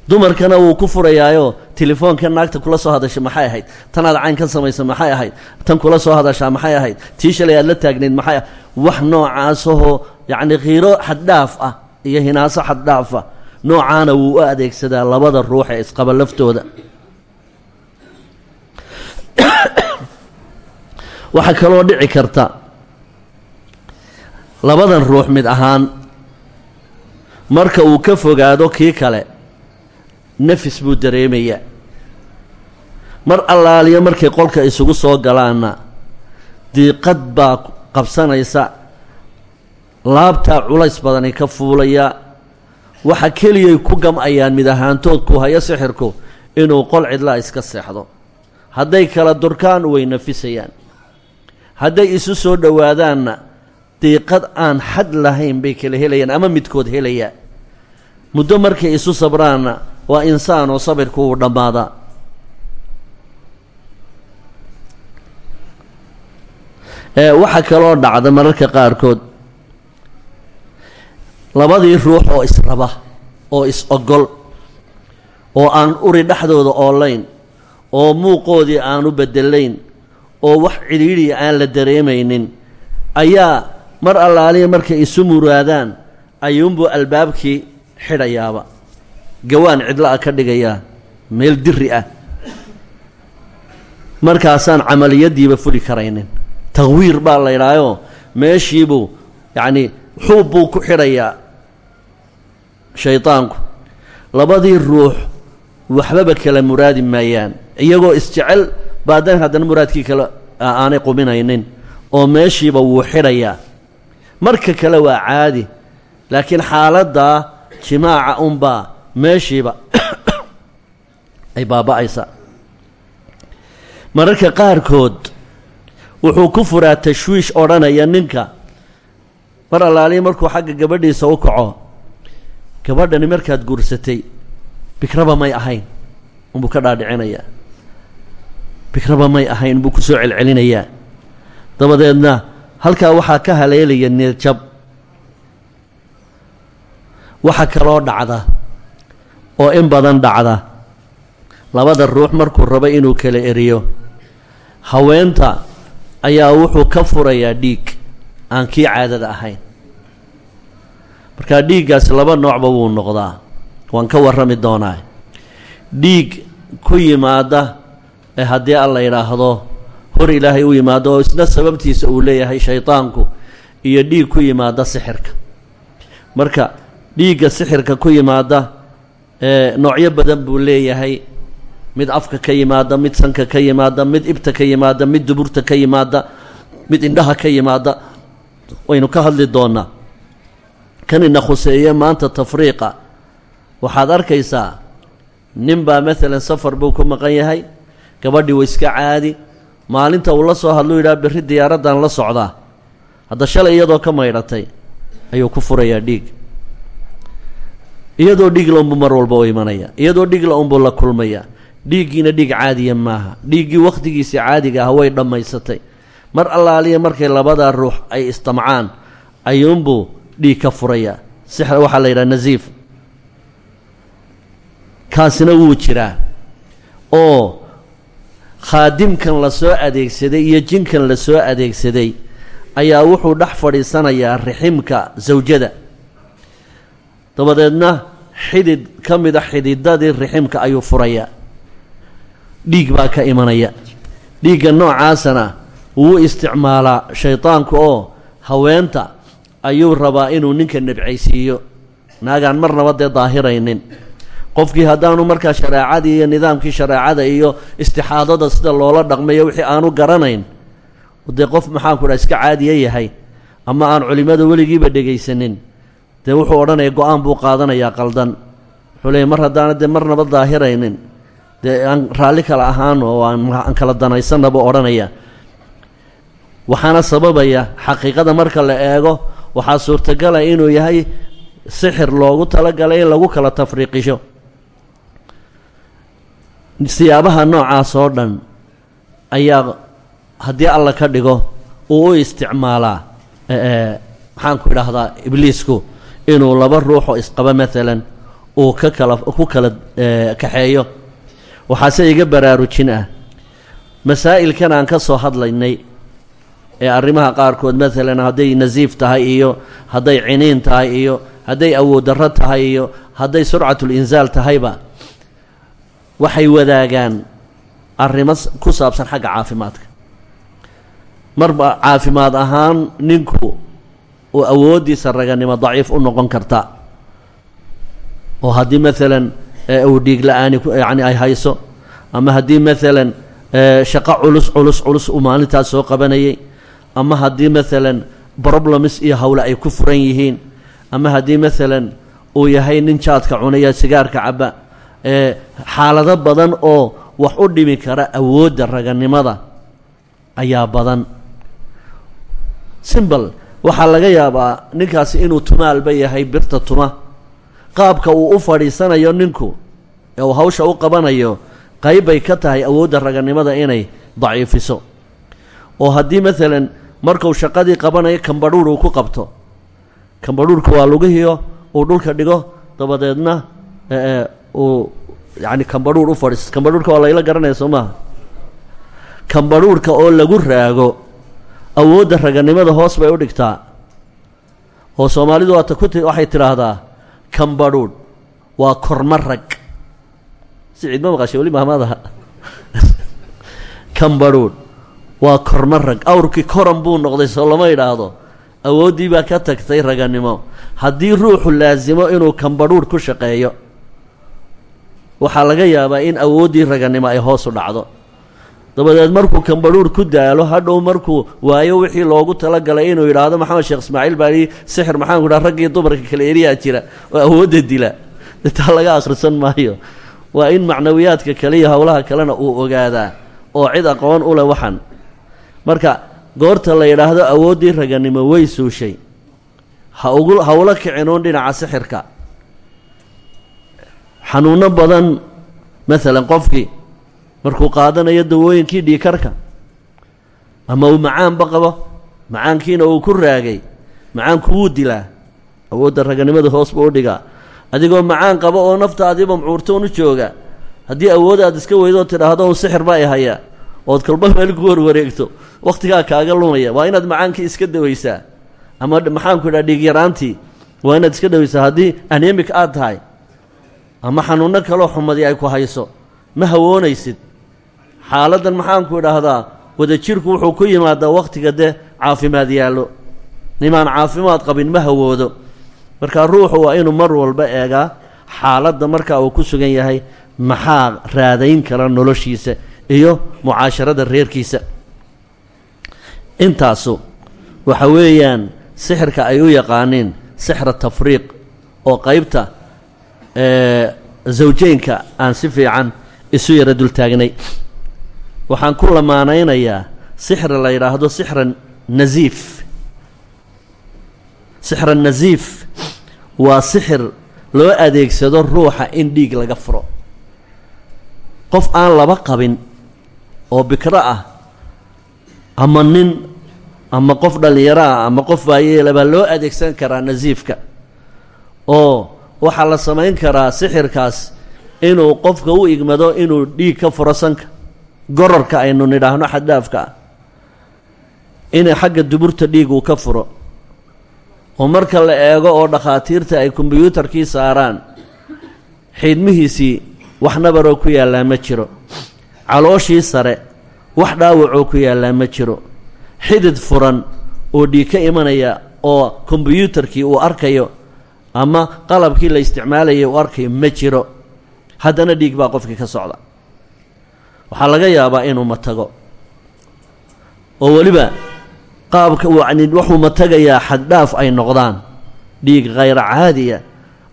Dumarkana wuu ku furayaayo telefoonka naagta kula soo hadasha maxay ahayd? Tanaad caynkan samaysa maxay ahayd? Tan kula soo hadashaa maxay ahayd? Tii shalay aad la taagnayd maxay wax noocaasahoo yacni khiiro xaddhaaf ah iyo hinaaso xaddhaaf ah noocaana wuu u adeegsadaa labada ruux ee isqaba laftooda. Waxaa kaloo dhici karta labadan ruux mid ahaan marka uu ka fogaado kii kale nafis buu dareemayaa. Mar allaaliya markay qolka isugu soo galaanna diiqad baa qabsanaysa laabtaa culays badani ka fuulaya. Waxa keliyay ku gam-ayaan mid ahaantood ku hayo sixirku inuu qol cidlaa iska seexdo. Hadday kala durkaan way nafisayaan. Hadday isu soo dhowaadaanna diiqad aan xad lahayn bay kala helayaan ama midkood helayaa muddo markay isu sabraanna waa insaan oo sabirku uu dhammaadaa waxaa kaloo dhacda mararka qaarkood labadii ruux oo israba oo is-ogol oo aan uri dhexdooda oolayn oo muuqoodii aanu bedelayn oo wax cidhiidhiya aan la dareemaynin ayaa mar allaaliya markay isu muraadaan ayuunbuu albaabkii xidhayaaba. Gawaan cidla a ka dhigayaa meel diri ah. Markaasaan camaliyaddiiba fuli karaynin. Taqwiir baa la ydhaayoo meeshiibuu yacnii xuub buu ku xidhayaa shaydaanku labadii ruux waxbaba kala muraadi maayaan. Iyagoo isjecel baadan haddana muraadkii kale aanay quminaynin oo meeshiiba wuu xidhayaa. Marka kale waa caadi laakiin xaaladdaa jimaaca unbaa meeshiiba ay baaba'aysaa mararka qaarkood wuxuu ku furaa tashwiish odhanaya ninka. Mar allaaliya markuu xagga gabadhiisa u kaco gabadhani markaad guursatay bikraba may ahayn unbuu ka dhaadhicinayaa. Bikraba may ahayn buu ku soo celcelinayaa. Dabadeedna halkaa waxaa ka haleelaya neerjab. Waxa kaloo dhacda oo in badan dhacda. Labada ruux markuu rabo inuu kala eriyo haweenta ayaa wuxuu ka furayaa dhiig aan kii caadada ahayn markaa dhiiggaas laba noocba wuu noqdaa. Waan ka warrami doonaa. Dhiig ku yimaada ee haddii alla yidhaahdo hor ilaahay u yimaado oo isna sababtiisa uu leeyahay shaydaanku iyo dhiig ku yimaada sixirka. Marka dhiigga sixirka ku yimaada ee noocyo badan buu leeyahay. Mid afka ka yimaada mid sanka ka yimaada mid ibta ka yimaada mid duburta ka yimaada mid indhaha ka yimaada. Waynu ka hadli doonaa kanina khuseeye maanta tafriiqa. Waxaad arkaysaa nin baa maalan safar buu ku maqan yahay gabadhii wa iska caadi maalinta uu la soo hadluu yidhaha berri diyaaraddan la socdaa hadda shalay iyadoo ka maydhatay ayuu ku furayaa dhiig. Iyadoo dhigla unbuu mar walba u imanaya iyadoo dhigla unbuu la kulmaya. Dhiiggiina dhiig caadiya maaha. Dhiiggii wakhtigiisii caadiga ah way dhammaysatay. Mar allaaliya markay labadaa ruux ay istamcaan ayuunbuu dhiig ka furayaa sixra waxaa la yidhaha nasiif kaasina wuu jiraa. Oo khaadimkan la soo adeegsaday iyo jinkan la soo adeegsaday ayaa wuxuu dhex fadhiisanayaa riximka sawjada dabadeedna xidid ka mida xididadii riximka ayuu furayaa dhiig baa ka imanaya. Dhiigga noocaasana wuu isticmaalaa shaydaanku oo haweenta ayuu rabaa inuu ninka nebcaysiiyo naagaan marnaba dee daahiraynin. Qofkii haddaanu markaa shareecadii iyo nidaamkii shareecada iyo istixaadada sida loola dhaqmayo wixii aanu garanayn dee qof maxaanku dhaha iska caadiya yahay ama aan culimmada weligiiba dhegaysanin dee wuxuu odhanaya go'aan buu qaadanayaa qaldan. Wuxuu leeyay mar haddaana dee marnaba daahiraynin dee aan raalli kala ahaan oo aan kala danaysanna odhanaya. Waxaana sababaya xaqiiqada marka la eego waxaa suurtagala inuu yahay sixir loogu talagalay in lagu kala tafriiqisho. Siyaabaha noocaas oo dhan ayaa haddii alla ka dhigo uu u isticmaalaa maxaanku idhaahdaa ibliisku inuu laba ruuxoo isqaba maalan uu ka kala ku kala kaxeeyo. Waxaase iga baraarujin ah. Masaa'ilkan aan ka soo hadlaynay ee arrimaha qaarkood maalan hadday nasiif tahay iyo hadday ciniin tahay iyo hadday awooddarro tahay iyo hadday surcatulinsaal tahayba waxay wadaagaan arrimo ku saabsan xagga caafimaadka. Marba caafimaad ahaan ninku uu awooddiisa raganimo daciif u noqon karta oo haddii maalan uu dhiig la'aani yani ay hayso ama haddii maalan shaqo culus culus culus uu maalintaas soo qabanayay ama haddii maalan problems iyo howle ay ku furan yihiin ama haddii maalan uu yahay nin jaadka cunaya sigaarka caba xaalado badan oo wax u dhimi kara awoodda raganimada ayaa badan. Simbal waxaa laga yaabaa ninkaasi inuu tumaalba yahay birta tuma. Qaabka uu u fadhiisanayo ninku ee uu hawsha u qabanayo qayb bay ka tahay awoodda raganimada inay daciifiso. Oo haddii maalan markuu shaqadii qabanayo kambadhuur uu ku qabto. Kambadhuurka waa lugihiyo uu dhulka dhigo dabadeedna uu yacni kambadhuur u fadhiisto kambadhuurka waa layla garanaya soo maaha. Kambadhuurka oo lagu raago awoodda raganimada hoos bay u dhigtaa. Oo soomaalidu waata ku waxay tidhaahdaa kambadhuudh waa korma rag. Si ciidma maqashay weli mahmadaha kambadhuudh waa korma rag. Awrkii koran buu noqday soo lama idhaahdo awooddii baa ka tagtay raganimo. Haddii ruuxu laasimo inuu kambadhuudh ku shaqeeyo waxaa laga yaabaa in awooddii raganimo ay hoos u dhacdo. Dabadeed markuu kambadhuur ku daalo hadhow markuu waayo wixii loogu talagalay inuu yidhaahdo maxamed sheekh ismaaciil baa ii sixir maxaanku dhaha raggii dumarka kale eriyaa jira. Oo awoodda dila. Taa laga akhrisan maayo. Waa in macnawiyaadka kale iyo howlaha kalena uu ogaadaa oo cid aqoon u leh waxan marka goorta la yidhaahdo awooddii raganimo way suushay. Ha ugu hawlo kicinuun dhinaca sixirka. Xanuunno badan maalan qofkii markuu qaadanayo dawooyinkii dhiikarka ama uu macaanba qabo macaankiina uu ku raagay macaanku wuu dilaa awoodda raganimada hoos buu u dhigaa. Adigoo macaan qabo oo naftaadiiba mucuurtoon u jooga haddii awood aad iska weydo oo tidhaahdo un sixir baa i haya ood kolba meel ku warwareegto wakhtigaa kaaga lumaya waa inaad macaankii iska dawaysaa ama maxaanku idhaha dhiigyaraantii waa inaad iska dawaysaa haddii anemik aad tahay ama xanuunno kaloo xumadii ay ku hayso ma hawoonaysid. Xaaladdan maxaanku idhaahdaa wadajirku wuxuu ku yimaadaa wakhtiga dee caafimaad yaallo. Nimaan caafimaad qabin ma hawoodo. Marka ruuxu waa inuu mar walba eegaa xaaladda marka uu ku sugan yahay maxaa raadayn kara noloshiisa iyo mucaasharada reerkiisa. Intaasu waxa weeyaan sixirka ay u yaqaaniin sixra tafriiq oo qaybta zawjeynka aan si fiican isu yara dul taagnay. Waxaan ku lamaanaynayaa sixra la yidhaahdo sixra nasiif sixra nasiif waa sixir loo adeegsado ruuxa in dhiig laga furo. Qof aan laba qabin oo bikro ah ama nin ama qof dhallinyaro ah ama qof baayeela baa loo adeegsan karaa nasiifka. Oo waxaa la samayn karaa sixirkaas inuu qofka u igmado inuu dhiig ka furo sanka. Gorarka aynu nidhaahno xaddaafka ah. Inay xagga duburta dhiig uu ka furo. Oo marka la eego oo dhakhaatiirta ay kombyuutarkii saaraan xiidmihiisii wax nabaroo ku yaallaa ma jiro calooshii sare wax dhaawacoo ku yaallaa ma jiro. Xidid furan oo dhiig ka imanaya oo kombyuutarkii uu arkayo ama qalabkii la isticmaalayay uu arkayo ma jiro. Haddana dhiig baa qofkii ka socda. Waxaa laga yaabaa inuu matago oo weliba qaabka yani wuxuu matagayaa xaddhaaf ay noqdaan. Dhiig khayra caadiya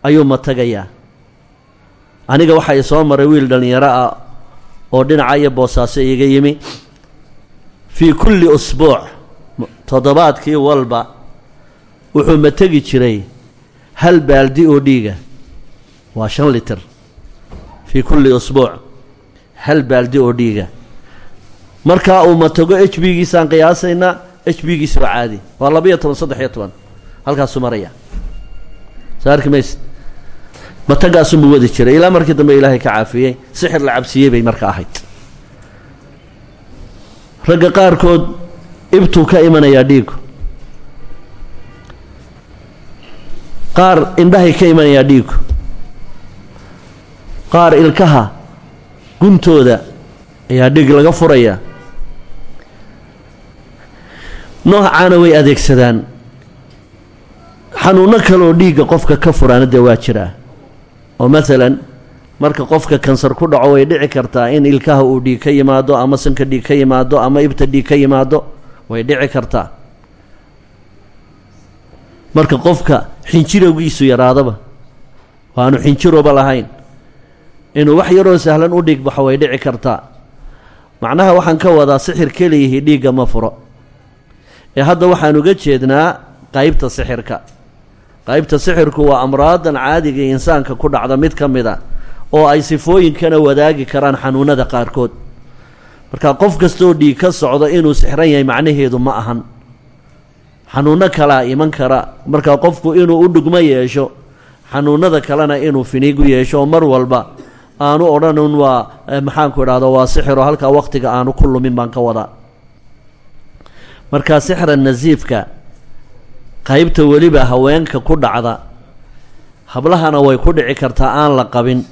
ayuu matagayaa aniga waxaa soo maray wiil dhallinyaro ah oo dhinaca iyo boosaaso iiga yimi. Fii kulli usbuuc toddobaadkii walba wuxuu mategi jiray hal baaldi oo dhiiga. Waa shan litir. Fii kulli usbuuc hal baaldi oo dhiiga. Markaa uu matago h b giisaan qiyaasaynaa h b giisa waa caadi. Waa labayo toban saddex iyo toban. Halkaasuu maraya. Soo arki mayse matagaasumuu wadi jiray? Ilaa markii dambe ilaahay ka caafiyey sixir la cabsiiyey bay marka ahayd. Ragga qaarkood ibtuu ka imanayaa dhiigu qaar indhahay ka imanayaa dhiigu qaar ilkaha guntooda ayaa dhiig laga furaya. Noocaana way adeegsadaan. Xanuunno kaleoo dhiigga qofka ka furaana dee waa jiraa oo maalan marka qofka kansar ku dhaco way dhici kartaa in ilkaha uu dhiig ka yimaado ama sanka dhiig ka yimaado ama ibta dhiig ka yimaado way dhici kartaa. Marka qofka xinjirowgiisu yaraadaba waanu xinjiroba lahayn. Inuu wax yaroo sahlan u dhiig baxo way dhici kartaa. Macnaha waxaan ka wadaa sixir keliyihii dhiigga ma furo. Ee hadda waxaan uga jeednaa qaybta sixirka qaybta sixirku waa amraadan caadiga insaanka ku dhacda mid ka mid a oo ay sifooyinkana wadaagi karaan xanuunada qaarkood. Marka qof kastooo dhiig ka socdo inuu sixran yahay macnaheedu ma ahan. Xanuunno kalaa iman kara. Marka qofku inuu u dhugmo yeesho xanuunada kalena inuu finiigu yeesho oo mar walba aanu odhanun waa maxaanku idhahdo waa sixiro halkaa wakhtiga aanu ku lumin baan ka wadaa. Marka sixra nasiifka qaybta weliba haweenka ku dhacda hablahana way ku dhici kartaa aan la qabin.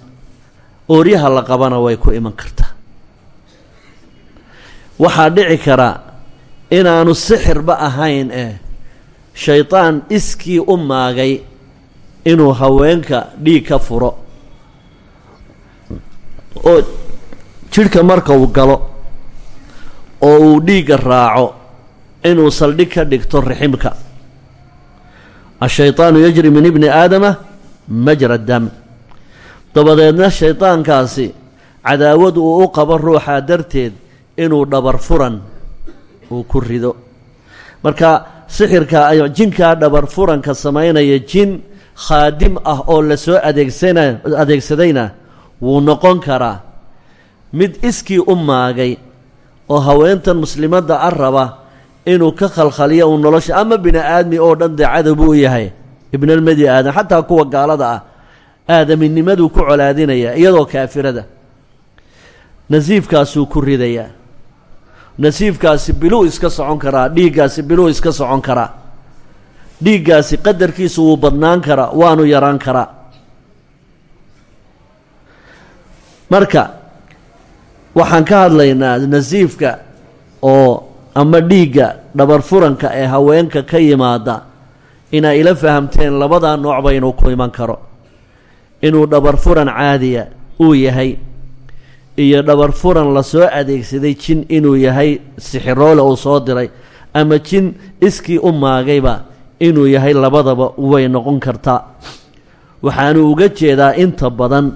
Ooryaha la qabana way ku iman kartaa. Waxaa dhici kara inaanu sixirba ahayn eh shaydaan iskii u maagay inuu haweenka dhiig ka furo. Oo jidhka marka uu galo oo uu dhiigga raaco inuu saldhig ka dhigto riximka ashayطaanu yajri min ibni aadama majra dam dabadeedna shaydaankaasi cadaawad uu u qabo ruuxaa darteed inuu dhabar furan uu ku rido. Marka sixirka jinkaa dhabar furanka samaynaya jin khaadim ah oo la soo adeegsana adeegsadayna wuu noqon karaa mid iskii u maagay oo haweentan muslimadda a raba inuu ka khalkhaliyo uu nolosha ama bini aadmi oo dhan dee cadow buu yahay. Ibnalmadi aadam xataa kuwa gaalada ah aadaminnimaduu ku colaadinaya iyadoo kaafirada. Nasiifkaasuu ku ridayaa. Nasiifkaasi biluu iska socon karaa dhiiggaasi biluu iska socon karaa. Dhiiggaasi qadarkiisu wuu badnaan karaa waanu yaraan karaa. Marka waxaan ka hadlaynaa nasiifka oo ama dhiigga dhabar furanka ee haweenka ka yimaada inaa ila fahamteen labadaa noocba inuu ku iman karo. Inuu dhabar furan caadiya uu yahay iyo dhabar furan la soo adeegsaday jin inuu yahay sixiroole uu soo diray ama jin iskii u maagayba inuu yahay labadaba way noqon kartaa. Waxaanu uga jeedaa inta badan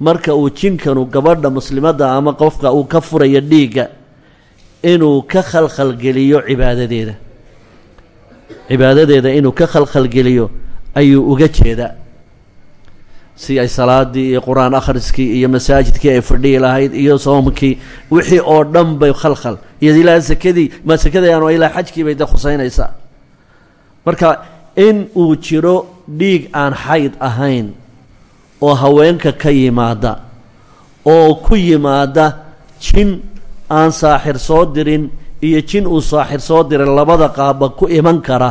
marka uu jinkanu gabadha muslimadda ama qofka uu ka furayo dhiigga inuu ka khalkhalgeliyo cibaadadeeda. Cibaadadeeda inuu ka khalkhalgeliyo ayuu uga jeedaa. Si ay salaadii iyo qur'aan akhriskii iyo masaajidkii ay fadhihi lahayd iyo soomkii wixii oo dhan bay khalkhal. Iyo ilaa sakadii ma sakadayaano ilaa xajkii bay de khusaynaysaa. Marka in uu jiro dhiig aan xayd ahayn oo haweenka ka yimaada oo ku yimaada jin aan saaxir soo dirin iyo jin uu saaxir soo diray labada qaabba ku iman kara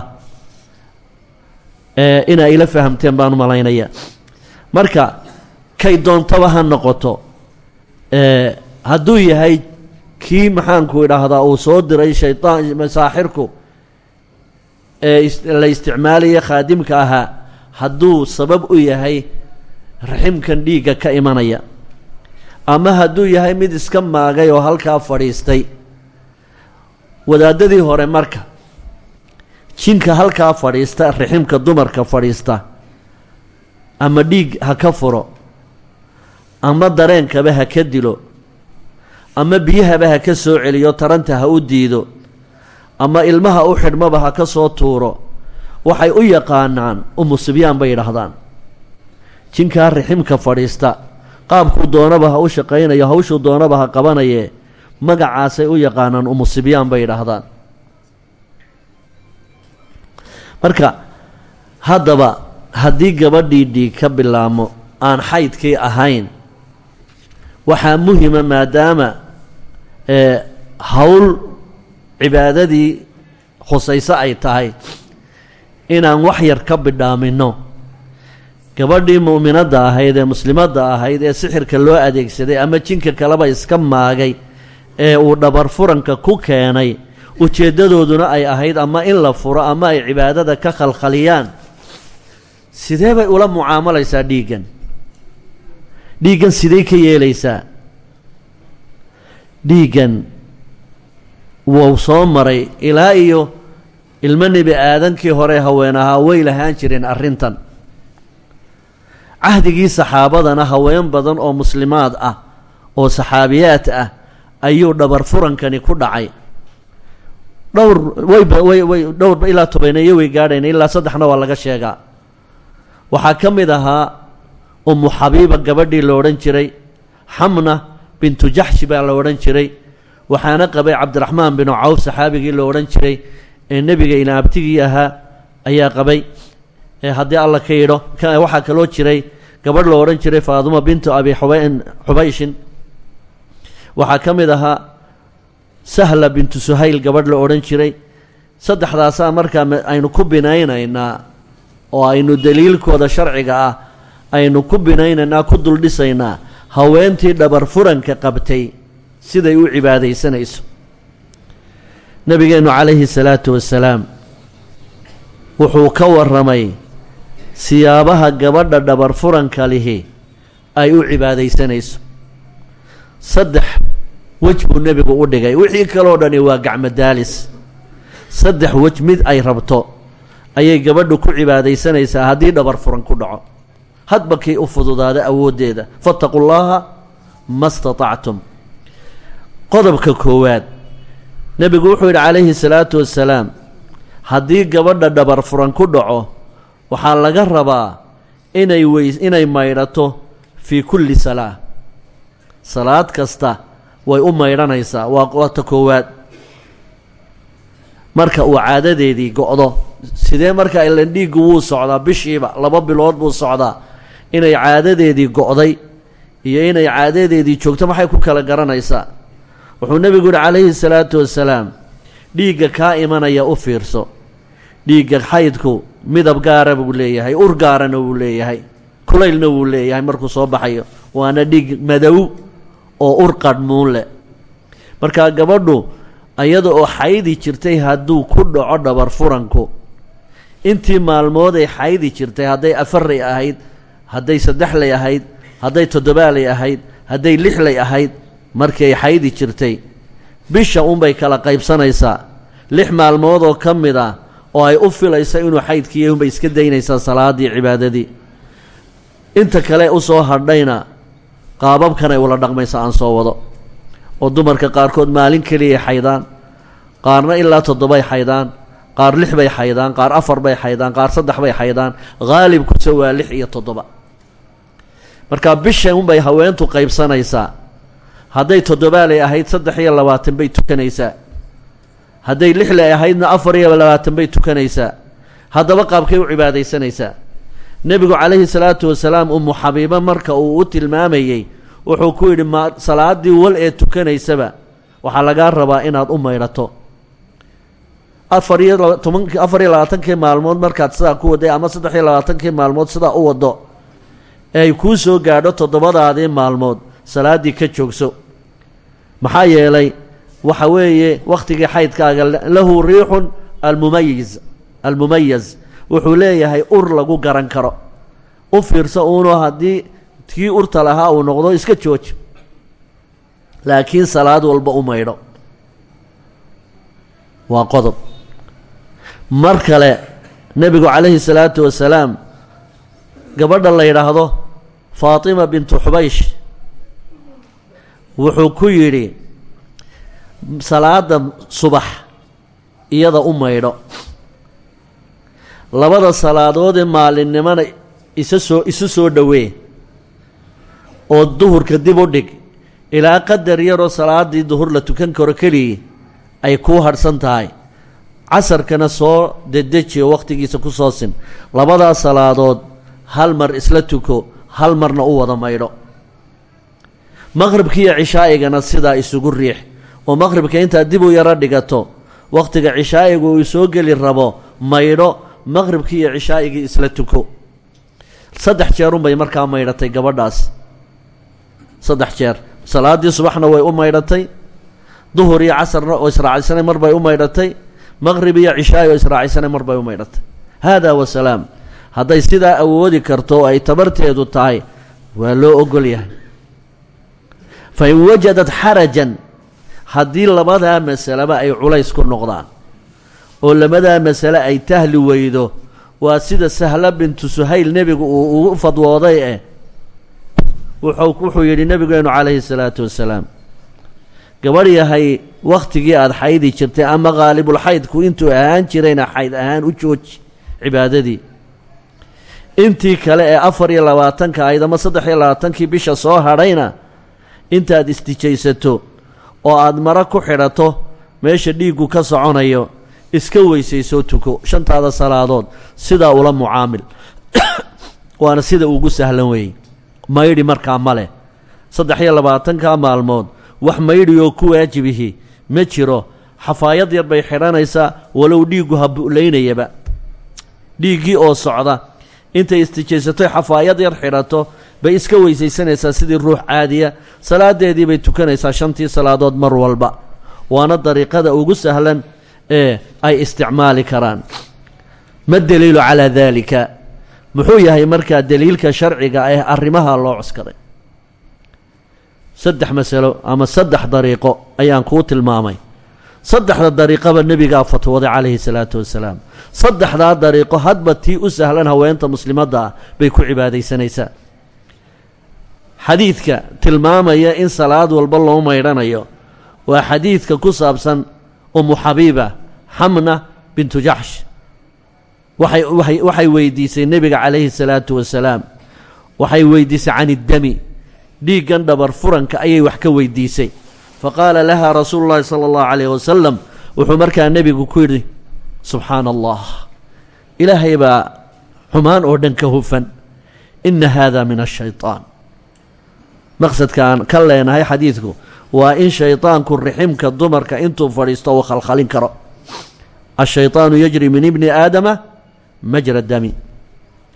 inaa ila fahamteen baan malaynaya marka kay doontaba ha noqoto hadduu yahay kii maxaanku idhaahdaa uu soo diray shaytaan saaxirku ee la isticmaalaya khaadimka ahaa hadduu sabab u yahay raximkan dhiigga ka imanaya ama hadduu yahay mid iska maagay oo halkaa fadhiistay wadaadadii hore marka jinka halkaa fadhiista raximka dumarka fadhiista ama dhiig ha ka furo ama dareenkaba ha ka dilo ama biyahaba ha ka soo celiyo taranta ha u diido ama ilmaha u xidhmaba ha ka soo tuuro waxay u yaqaanaan umusibyaan bay yidhaahdaan. Jinkaa riximka fadhiista qaabkuu doonaba ha u shaqaynayo hawshuu doonaba ha qabanayee magacaasay u yaqaanaan umusibyaan bay yidhaahdaan. Marka haddaba haddii gabadhii dhiig ka bilaabmo aan xaydkii ahayn waxaa muhima maadaama hawl cibaadadii khusayso ay tahay inaan wax yar ka bidhaamino gabadhii mu'minadda ahayd ee muslimadda ahayd ee sixirka loo adeegsaday ama jinka kaleba iska maagay ee uu dhabar furanka ku keenay ujeeddadooduna ay ahayd ama in la furo ama ay cibaadada ka khalkhaliyaan. Sidee bay ula mucaamalaysaa dhiiggan? Dhiiggan sidey ka yeelaysaa? Dhiiggan wuu soo maray ilaa iyo ilmo nebi aadankii hore haween ahaa way lahaan jireen arrintan cahdigii saxaabadana haween badan oo muslimaad ah oo saxaabiyaad ah ayuu dhabar furankani ku dhacay. Dhowr way way dhowr ilaa tobaneeyo way gaadhayn ilaa saddexna waa laga sheegaa. Waxaa ka mid ahaa umu xabiiba gabadhii la odhan jiray xamna bintu jaxshi baa la odhan jiray waxaana qabay cabdiraxmaan binu cawf saxaabigii la odhan jiray ee nebiga ina abtigii ahaa ayaa qabay haddii alla ka yidho waxaa kaloo jiray gabadh la odhan jiray faaduma bintu abi xubayshin. Waxaa ka mid ahaa sahla bintu suhayl gabadh la odhan jiray. Saddexdaasaa markaa aynu ku binaynaynaa oo aynu daliilkooda sharciga ah aynu ku binaynaynaa ku duldhisaynaa haweentii dhabar furanka qabtay siday u cibaadaysanayso. Nebigeennu calayhi salaatu wasalaam wuxuu ka warramay siyaabaha gabadha dhabar furanka lihi ay u cibaadaysanayso. Saddex wej buu nebigu u dhigay. Wixii kaloo dhani waa gacmo daalis saddex wej mid ay rabto ayay gabadhu ku cibaadaysanaysaa haddii dhabar furan ku dhaco. Hadba kii u fududaada awooddeeda fattaqu llaaha ma statactum qodobka koowaad nebigu wuxuu yidhi calayhi salaatu wasalaam haddii gabadha dhabar furan ku dhaco waxaa laga rabaa inay weys inay maydhato fii kulli salaa salaad kasta way u maydhanaysaa waa qota koowaad. Marka uu caadadeedii go'do sidee marka ilan dhiiggu wuu socdaa bishiiba laba bilood buu socdaa inay caadadeedii go'day iyo inay caadadeedii joogto maxay ku kala garanaysaa? Wuxuu nebigu yihi calayhi salaatu wasalaam dhiigga kaa imanaya u fiirso. Dhiigga xaydku midab gaara buu leeyahay ur gaarana wuu leeyahay kulaylna wuu leeyahay markuu soo baxayo. Waana dhiig madow oo ur qadhmuun leh markaa gabadhu iyada oo xaydi jirtay hadduu ku dhaco dhabar furanku intii maalmood ay xaydi jirtay hadday afarlay ahayd hadday saddexlay ahayd hadday toddobaalay ahayd hadday lixlay ahayd markii ay xaydi jirtay bisha unbay kala qaybsanaysaa. Lix maalmood oo ka mid ah oo ay u filaysa inuu xaydkiiya unbay iska daynaysaa salaaddii cibaadadii. Inta kale u soo hadhayna qaababkan ay ula dhaqmaysa aan soo wado. Oo dumarka qaarkood maalin keliyay xaydaan qaarna ilaa toddobay xaydaan qaar lix bay xaydaan qaar afar bay xaydaan qaar saddex bay xaydaan haalibkuse waa lix iyo toddoba. Marka bisha unbay haweentu qaybsanaysaa. Hadday toddobaalay ahayd saddex iyo labaatan bay tukanaysaa hadday lixlay ahaydna afar iyo labaatan bay tukanaysaa. Haddaba qaabkay u cibaadaysanaysaa. Nebigu calayhi salaatu wasalaam umu xabiibo marka uu u tilmaamayey wuxuu ku yidhi ma salaaddii wal ee tukanaysaba waxaa lagaa rabaa inaad u maydhato afar iyo toban afar iyo labaatankii maalmood markaad sidaa ku waday ama saddex iyo labaatankii maalmood sidaa u waddo ee ay kuu soo gaadho toddobadaadii maalmood salaaddii ka joogso. Maxaa yeelay waxa weeye wakhtigii xaydkaaga lahu riixun almumayiz almumayaz wuxuu leeyahay ur lagu garan karo. U fiirso uunu haddii kii urta lahaa uu noqdo iska jooji laakiin salaad walba u maydho. Waa qodob. Mar kale nebigu calayhi salaatu wasalaam gabadha la yidhaahdo faatima bintu xubaysh wuxuu ku yidhi salaada subax iyada u maydho labada salaadoodee maalinimana isa soo isu soo dhowee oo duhurka dib u dhig. Ilaa qadar yaroo salaaddii duhur la tukan karo keligii ay kuu hadhsan tahay. Casarkana soo dedejiyo wakhtigiisa ku soo sin. Labadaas salaadood hal mar isla tuko hal marna u wada maydho maqhribkiiyo cishaa'igana sidaa isugu riix oo maqhribka intaad dib u yaro dhigato. Wakhtiga cishaa'igu uu soo geli rabo maydho maqhribkii iyo cishaa'igii isla tuko. Saddex jeerunbay markaa maydhatay gabadhaas. Saddex jeer. Salaaddii subaxna way u maydhatay duhur iyo casarna oo israacaysanay mar bay u maydhatay maqhrib iyo cishaa'i oo israacaysanay mar bay u maydhatay haadaa wasalaam hadday sidaa awoodi karto oo ay tabarteedu tahay waa loo ogol yahay. Fa in wajadat xarajan haddii labadaa masaleba ay culays ku noqdaan oo labadaa masale ay tahli weydo waa sida sahla bintu suhayl nebigu uu ugu fadwooday eh. Wuxuu yidhi nebigeenu calayhi salaatu wasalaam gabadh yahay wakhtigii aada xaydi jirtay ama khaalibulxaydku intuu ahaan jirayna xayd ahaan u jooji cibaadadii. Intii kale ee afar iyo labaatanka ahayd ama saddex iyo labaatankii bisha soo hadhayna intaad istijaysato oo aad maro ku xidhato meesha dhiiggu ka soconayo iska weysaysoo tuko shantaada salaadood sidaa ula mucaamil. Waana sida ugu sahlan weeye maydhi markaa ma leh. Saddex iyo labaatanka maalmood wax maydhi oo ku waajibihi ma jiro. Xafaayad yar bay xidhanaysaa walow dhiiggu ha bu'laynayaba dhiiggii oo socda intay istijaysatoy xafaayad yar xidhato bay iska weysaysanaysaa sidii ruux caadiya. Salaadeedii bay tukanaysaa shantii salaadood mar walba. Waana dariiqada ugu sahlan ee ay isticmaali karaan. Ma daliilu calaa daalika muxuu yahay markaa daliilka sharciga ee arrimaha loo cuskaday? Saddex masalo ama saddex dariiqo ayaan kuu tilmaamay. Saddexda dariiqaba nebigaa fatwooday calayhi salaatu wasalaam. Saddexdaa dariiqo hadba tii u sahlan haweenta muslimadda ah bay ku cibaadaysanaysaa xadiidka tilmaamaya in salaad walba loo maydhanayo waa xadiidka ku saabsan umu xabiiba xamna bintu jaxsh waxay waxay weydiisay nebiga calayhi salaatu wasalaam. Waxay weydiisay can iddami dhiiggan dhabar furanka ayay wax ka weydiisay. Faqaala laha rasuulu llahi sala allahu calayh wasalam wuxuu markaa nebigu ku yidhi subxaana allah ilaahay baa xumaan oo dhan ka hufan. Ina haada min ashayطaan maqsadka aan ka leenahay xadiidku waa in shayطaanku riximka dumarka intuu fadhiisto uu khalkhalin karo ashayطaanu yajri min ibni aadama majra dami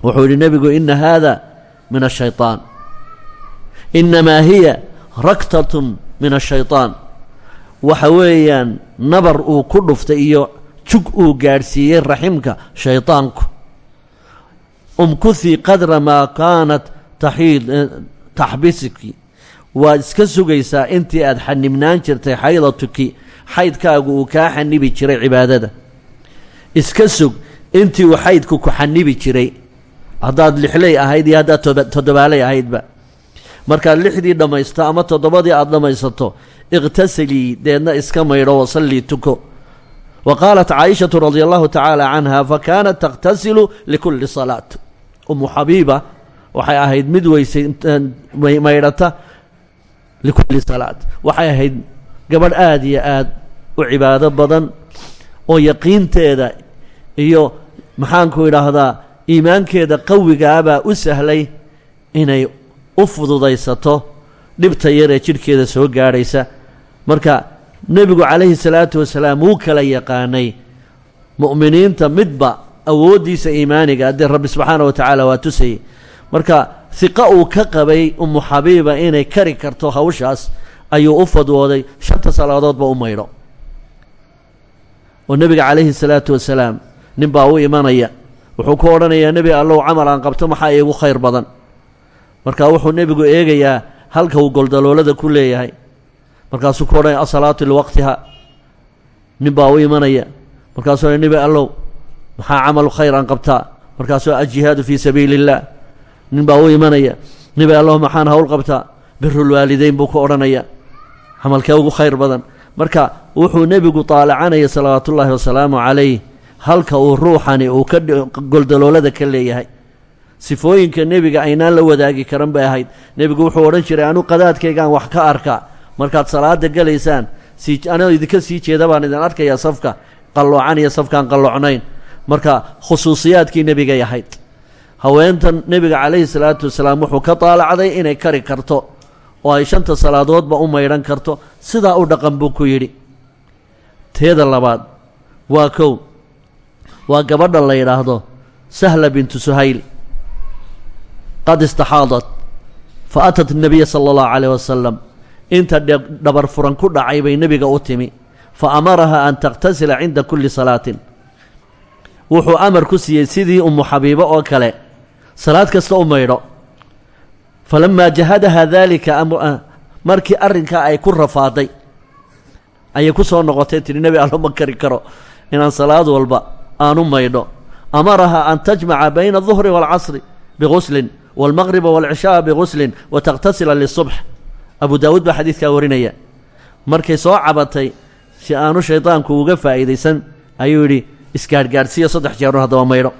wuxuu yidhi nebigu ina haada min ashayطaan inamaa hiya raktatun min ashayطaan waxa weeyaan nabar uu ku dhuftay iyo jug uu gaadhsiiyey raximka shayطaanku umkuhii qadra maa kaanat taxiid taxbisiki waad iska sugaysaa intii aad xanibnaan jirtay xaydatuki xaydkaagu uu kaa xanibi jiray cibaadada. Iska sug intii uu xaydku ku xanibi jiray. Haddaad lixley ahayd iyo haddaad toddobaaley ahaydba. Markaad lixdii dhammaysto ama toddobadii aada dhammaysato iqtasilii deedna iska maydho wasallii tuko. Wa qaalat caaishatu radia allahu tacaala canha fa kaanat takhtasilu likulli salaat. Umu xabiiba waxay ahayd mid weysay maydhata likulli salaat waxay ahayd gabadh aada iyo aada u cibaado badan oo yaqiinteeda iyo maxaanku idhaahdaa iimaankeeda qawigaabaa u sahlay inay u fududaysato dhibta yar ee jidhkeeda soo gaadhaysa. Marka nebigu calayhi salaatu wasalaam wuu kala yaqaanay mu'miniinta midba awooddiisa iimaaniga dee rabbi subxaana wa tacaala waa tusayay marka hiqo uu ka qabay umu xabiiba inay kari karto hawshaas ayuu u fadwooday shanta salaadoodba u maydho oo nebiga calayhi salaatu wasalaam nin baa u imanaya wuxuu ku odhanayaa nebi allow camal aan qabto maxaa iigu khayr badan markaa wuxuu nebigu eegayaa halka uu goldaloolada ku leeyahay markaasuu ku odhanaya asalaatu liwaqtiha nin baa u imanaya markaasuu nebi allow maxaa camalu khayr aan qabtaa markaasuu aljihaadu fii sabiili اllah nin baa u imanaya. Nebi allow maxaan hawl qabtaa birulwaalideyn buu ku odhanaya camalkee ugu khayr badan. Marka wuxuu nebigu taalacanaya salawaatu ullaahi wasalaamu calayh halka uu ruuxani uu ka goldaloolada ka leeyahay. Sifooyinka nebiga aynaan la wadaagi karan bay ahayd. Nebigu wuxuu odhan jiray anu qadaadkaygaan wax ka arka. Markaad salaada gelaysaan sii anoo idinka sii jeeda baan idin arkayaa safka. Qalloocan iyo safkaan qalloocnayn. Marka khusuusiyaadkii nebigay ahayd haweentan nebiga calayhi salaatu wasalaam wuxuu ka taalacday inay kari karto oo ay shanta salaadoodba u maydhan karto. Sidaa u dhaqan buu ku yidhi. Teeda labaad waa kow waa gabadha la yidhaahdo sahla bintu suhayl. Qad istaxaadat fa atat nabiya sala allahu calayh wasalam inta dhabar furan ku dhacay bay nebiga u timi. Fa amaraha an takhtasila cinda kulli salaatin. Wuxuu amar ku siiyey sidii umu xabiibo oo kale salaad kasta u maydho. Falamaa jahadaha daalika markii arrinkaa ay ku rafaaday ayay ku soo noqotay tidhi nebi allo ma kari karo inaan salaad walba aanu maydho. Amaraha an tajmaca bayna aduhri waalcasri biguslin waalmaqriba waalcishaaa biguslin wa takhtasila lisubx abu daawuud baa xadiidkaa warinaya. Markay soo cabatay si aanu shaydaanku uga faa'iidaysan ayuu yidhi isgaadhgaadhsiiyo saddex jeerun haddaba maydho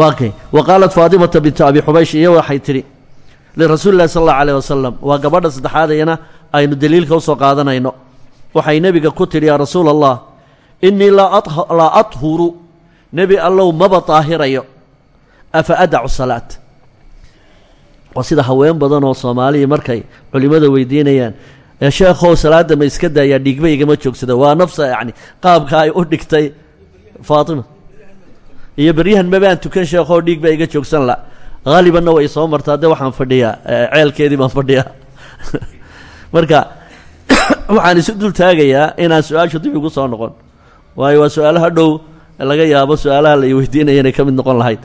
waa kay. Wa qaalat faatimata bintu abi xubaysh iyo waxay tidhi lirasuuli llahi sal allahu alayh wasalam waa gabadha saddexaad iyana aynu daliilka u soo qaadanayno. Waxay nebiga ku tidhi yaa rasuula allah innii laa athuru nebi allow maba daahirayo. Afa adacu salaat. Waa sida haween badan oo soomaaliya markay culimmada weydiinayaan ee sheekhow salaadda ma iska daayaa dhiigba igama joogsada. Waa nafsa yacni qaabka ay u dhigtay faatima iyo beryahan mabaan tukan sheekhoo dhiig baa iga joogsan la. Haalibanna way soo martaa de waxaan fadhiyaa ceelkeedii baan fadhiyaa. Marka waxaan isu dul taagayaa inaan su'aashu dib igu soo noqon. Waayo waa su'aalaha dhow laga yaabo su'aalaha la weydiinaya inay ka mid noqon lahayd.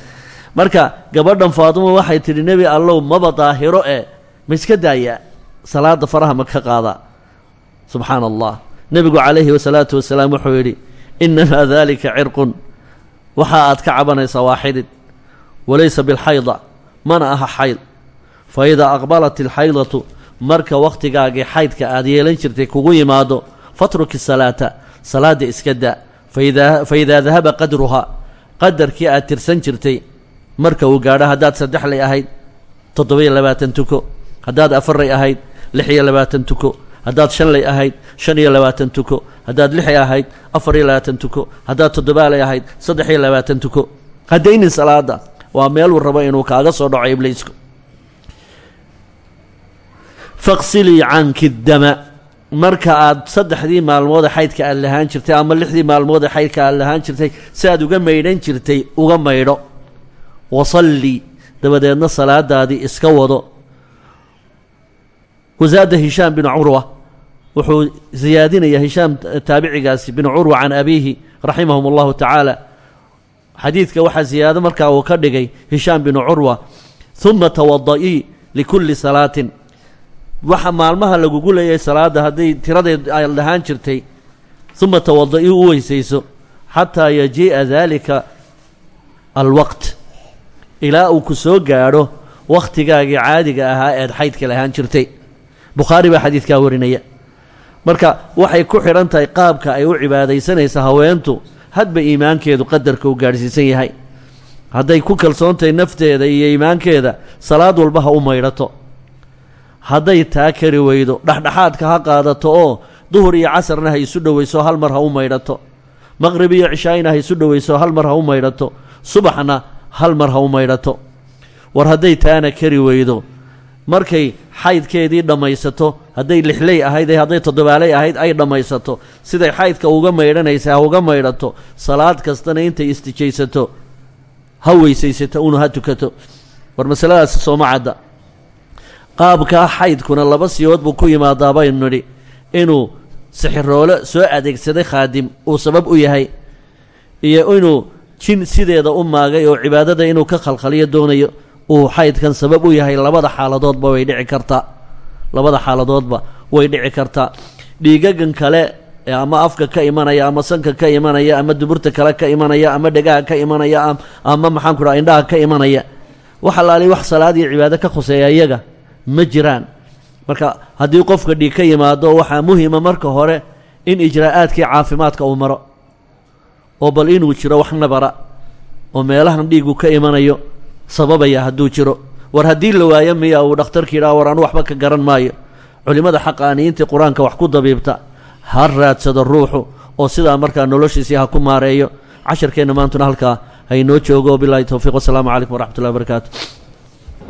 Marka gabadhan faatimo waxay tidhi nebi allow maba daahiro e ma iska daayaa salaada faraha ma ka qaadaa subxaana allah nebigu calayhi wasalaatu wasalaam wuxuu yidhi inamaa dalika cirqun waxa aad ka cabanaysaa waa xidid. Walaysa bilxayda mana aha xayd fa idaa aqbalat ilxaydatu marka wakhtigaagii xaydka aad yeelan jirtay kugu yimaado fatruki salaata salaadda iska daa. Fa idaa dahaba qadruhaa qadarkii aad tirsan jirtay marka uu gaadho haddaad saddexlay ahayd toddoba-iyo labaatan tuko. Haddaad afarlay ahayd lix iyo labaatan tuko haddaad shanlay ahayd shan iyo labaatan tuko. Haddaad lixay ahayd afar iyo labaatan tuko. Haddaad toddobaalay ahayd saddex iyo labaatan tuko. Haddaynin salaada waa meeluu rabo inuu kaaga soo dhaco ibliisku. Faqsilii canki dama. Marka aad saddexdii maalmoode xaydka aad lahaan jirtay ama lixdii maalmoode xaydka aad lahaan jirtay si aad uga maydhan jirtay uga maydho. Wasalli. Dabadeedna salaadaadii iska wado. Wasaada hishaam binu curwa wuxuu siyaadinayaa hishaam taabicigaasi binu curwa can abiihi raximahum allahu tacaala. Xadiidka waxaa siyaado markaa uu ka dhigay hishaam binu curwa uma tawada'ii likulli salaatin. Waxa maalmaha lagugu leeyahay salaadda hadday tiradeed ay dhahaan jirtay uma tawada'ii u weysayso xataa yajii'a daalika alwaqt. Ilaa uu ku soo gaadho wakhtigaagii caadiga ahaa eed xaydka lahaan jirtay. Bukhaari baa xadiidkaa warinaya marka waxay ku xidhan tahay qaabka ay u cibaadaysanaysa haweentu hadba iimaankeedu qadarka uu gaadhsiisan yahay. Hadday ku kalsoontahay nafteeda iyo iimaankeeda salaad walba ha u maydhato. Hadday taa kari weydo dhexdhexaadka ha qaadato oo duhur iyo casarna ha isu dhowayso hal mar ha u maydhato. Maqrib iyo cishaayna ha isu dhowayso hal mar ha u maydhato. Subaxna hal mar ha u maydhato. War hadday taana kari weydo markay xaydkeedii dhammaysato hadday lixley ahayd hadday toddobaaley ahayd ay dhammaysato siday xaydka uga maydhanaysa ha uga maydhato. Salaad kastana intay istijaysato ha weysaysato una ha tukato. War masaladaas sooma cadda. Qaabkaa xaydkuna laba siyood buu ku yimaadaa baynu nidhi inuu sixiroole soo adeegsaday khaadim uu sabab u yahay iyo inuu jin sideeda u maagay oo cibaadada inuu ka khalkhaliyo doonayo uu xaydkan sabab u yahay labada xaaladoodba way dhici kartaa labada xaaladoodba way dhici kartaa dhiigagan kale ama afka ka imanaya ama sanka ka imanaya ama duburta kale ka imanaya ama dhegaha ka imanaya ama maxaan ku dhaha indhaha ka imanaya. Wax allaali wax salaad iyo cibaado ka khuseeya iyaga ma jiraan. Marka haddii qofka dhiig ka yimaado waxaa muhima marka hore in ijraa'aadkii caafimaadka uu maro. Oo bal inuu jiro wax nabara oo meelahan dhiigu ka imanayo sababaya hadduu jiro war haddii la waayo miya uu dhakhtarki yidhaha war anu waxba ka garan maayo culimmada xaqaaniyiintii qur-aanka wax ku dabiibta ha raadsado ruuxu oo sidaa markaa noloshiisii ha ku maareeyo casharkeenna maantuna halkaa haynoo joogo bilaahi towfiiq wasalaamu calaykum waraxmat ullahi barakaatu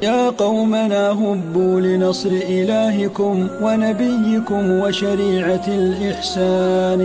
يا قومنا هبوا لنصر إلهكم ونبيكم وشريعة الإحسان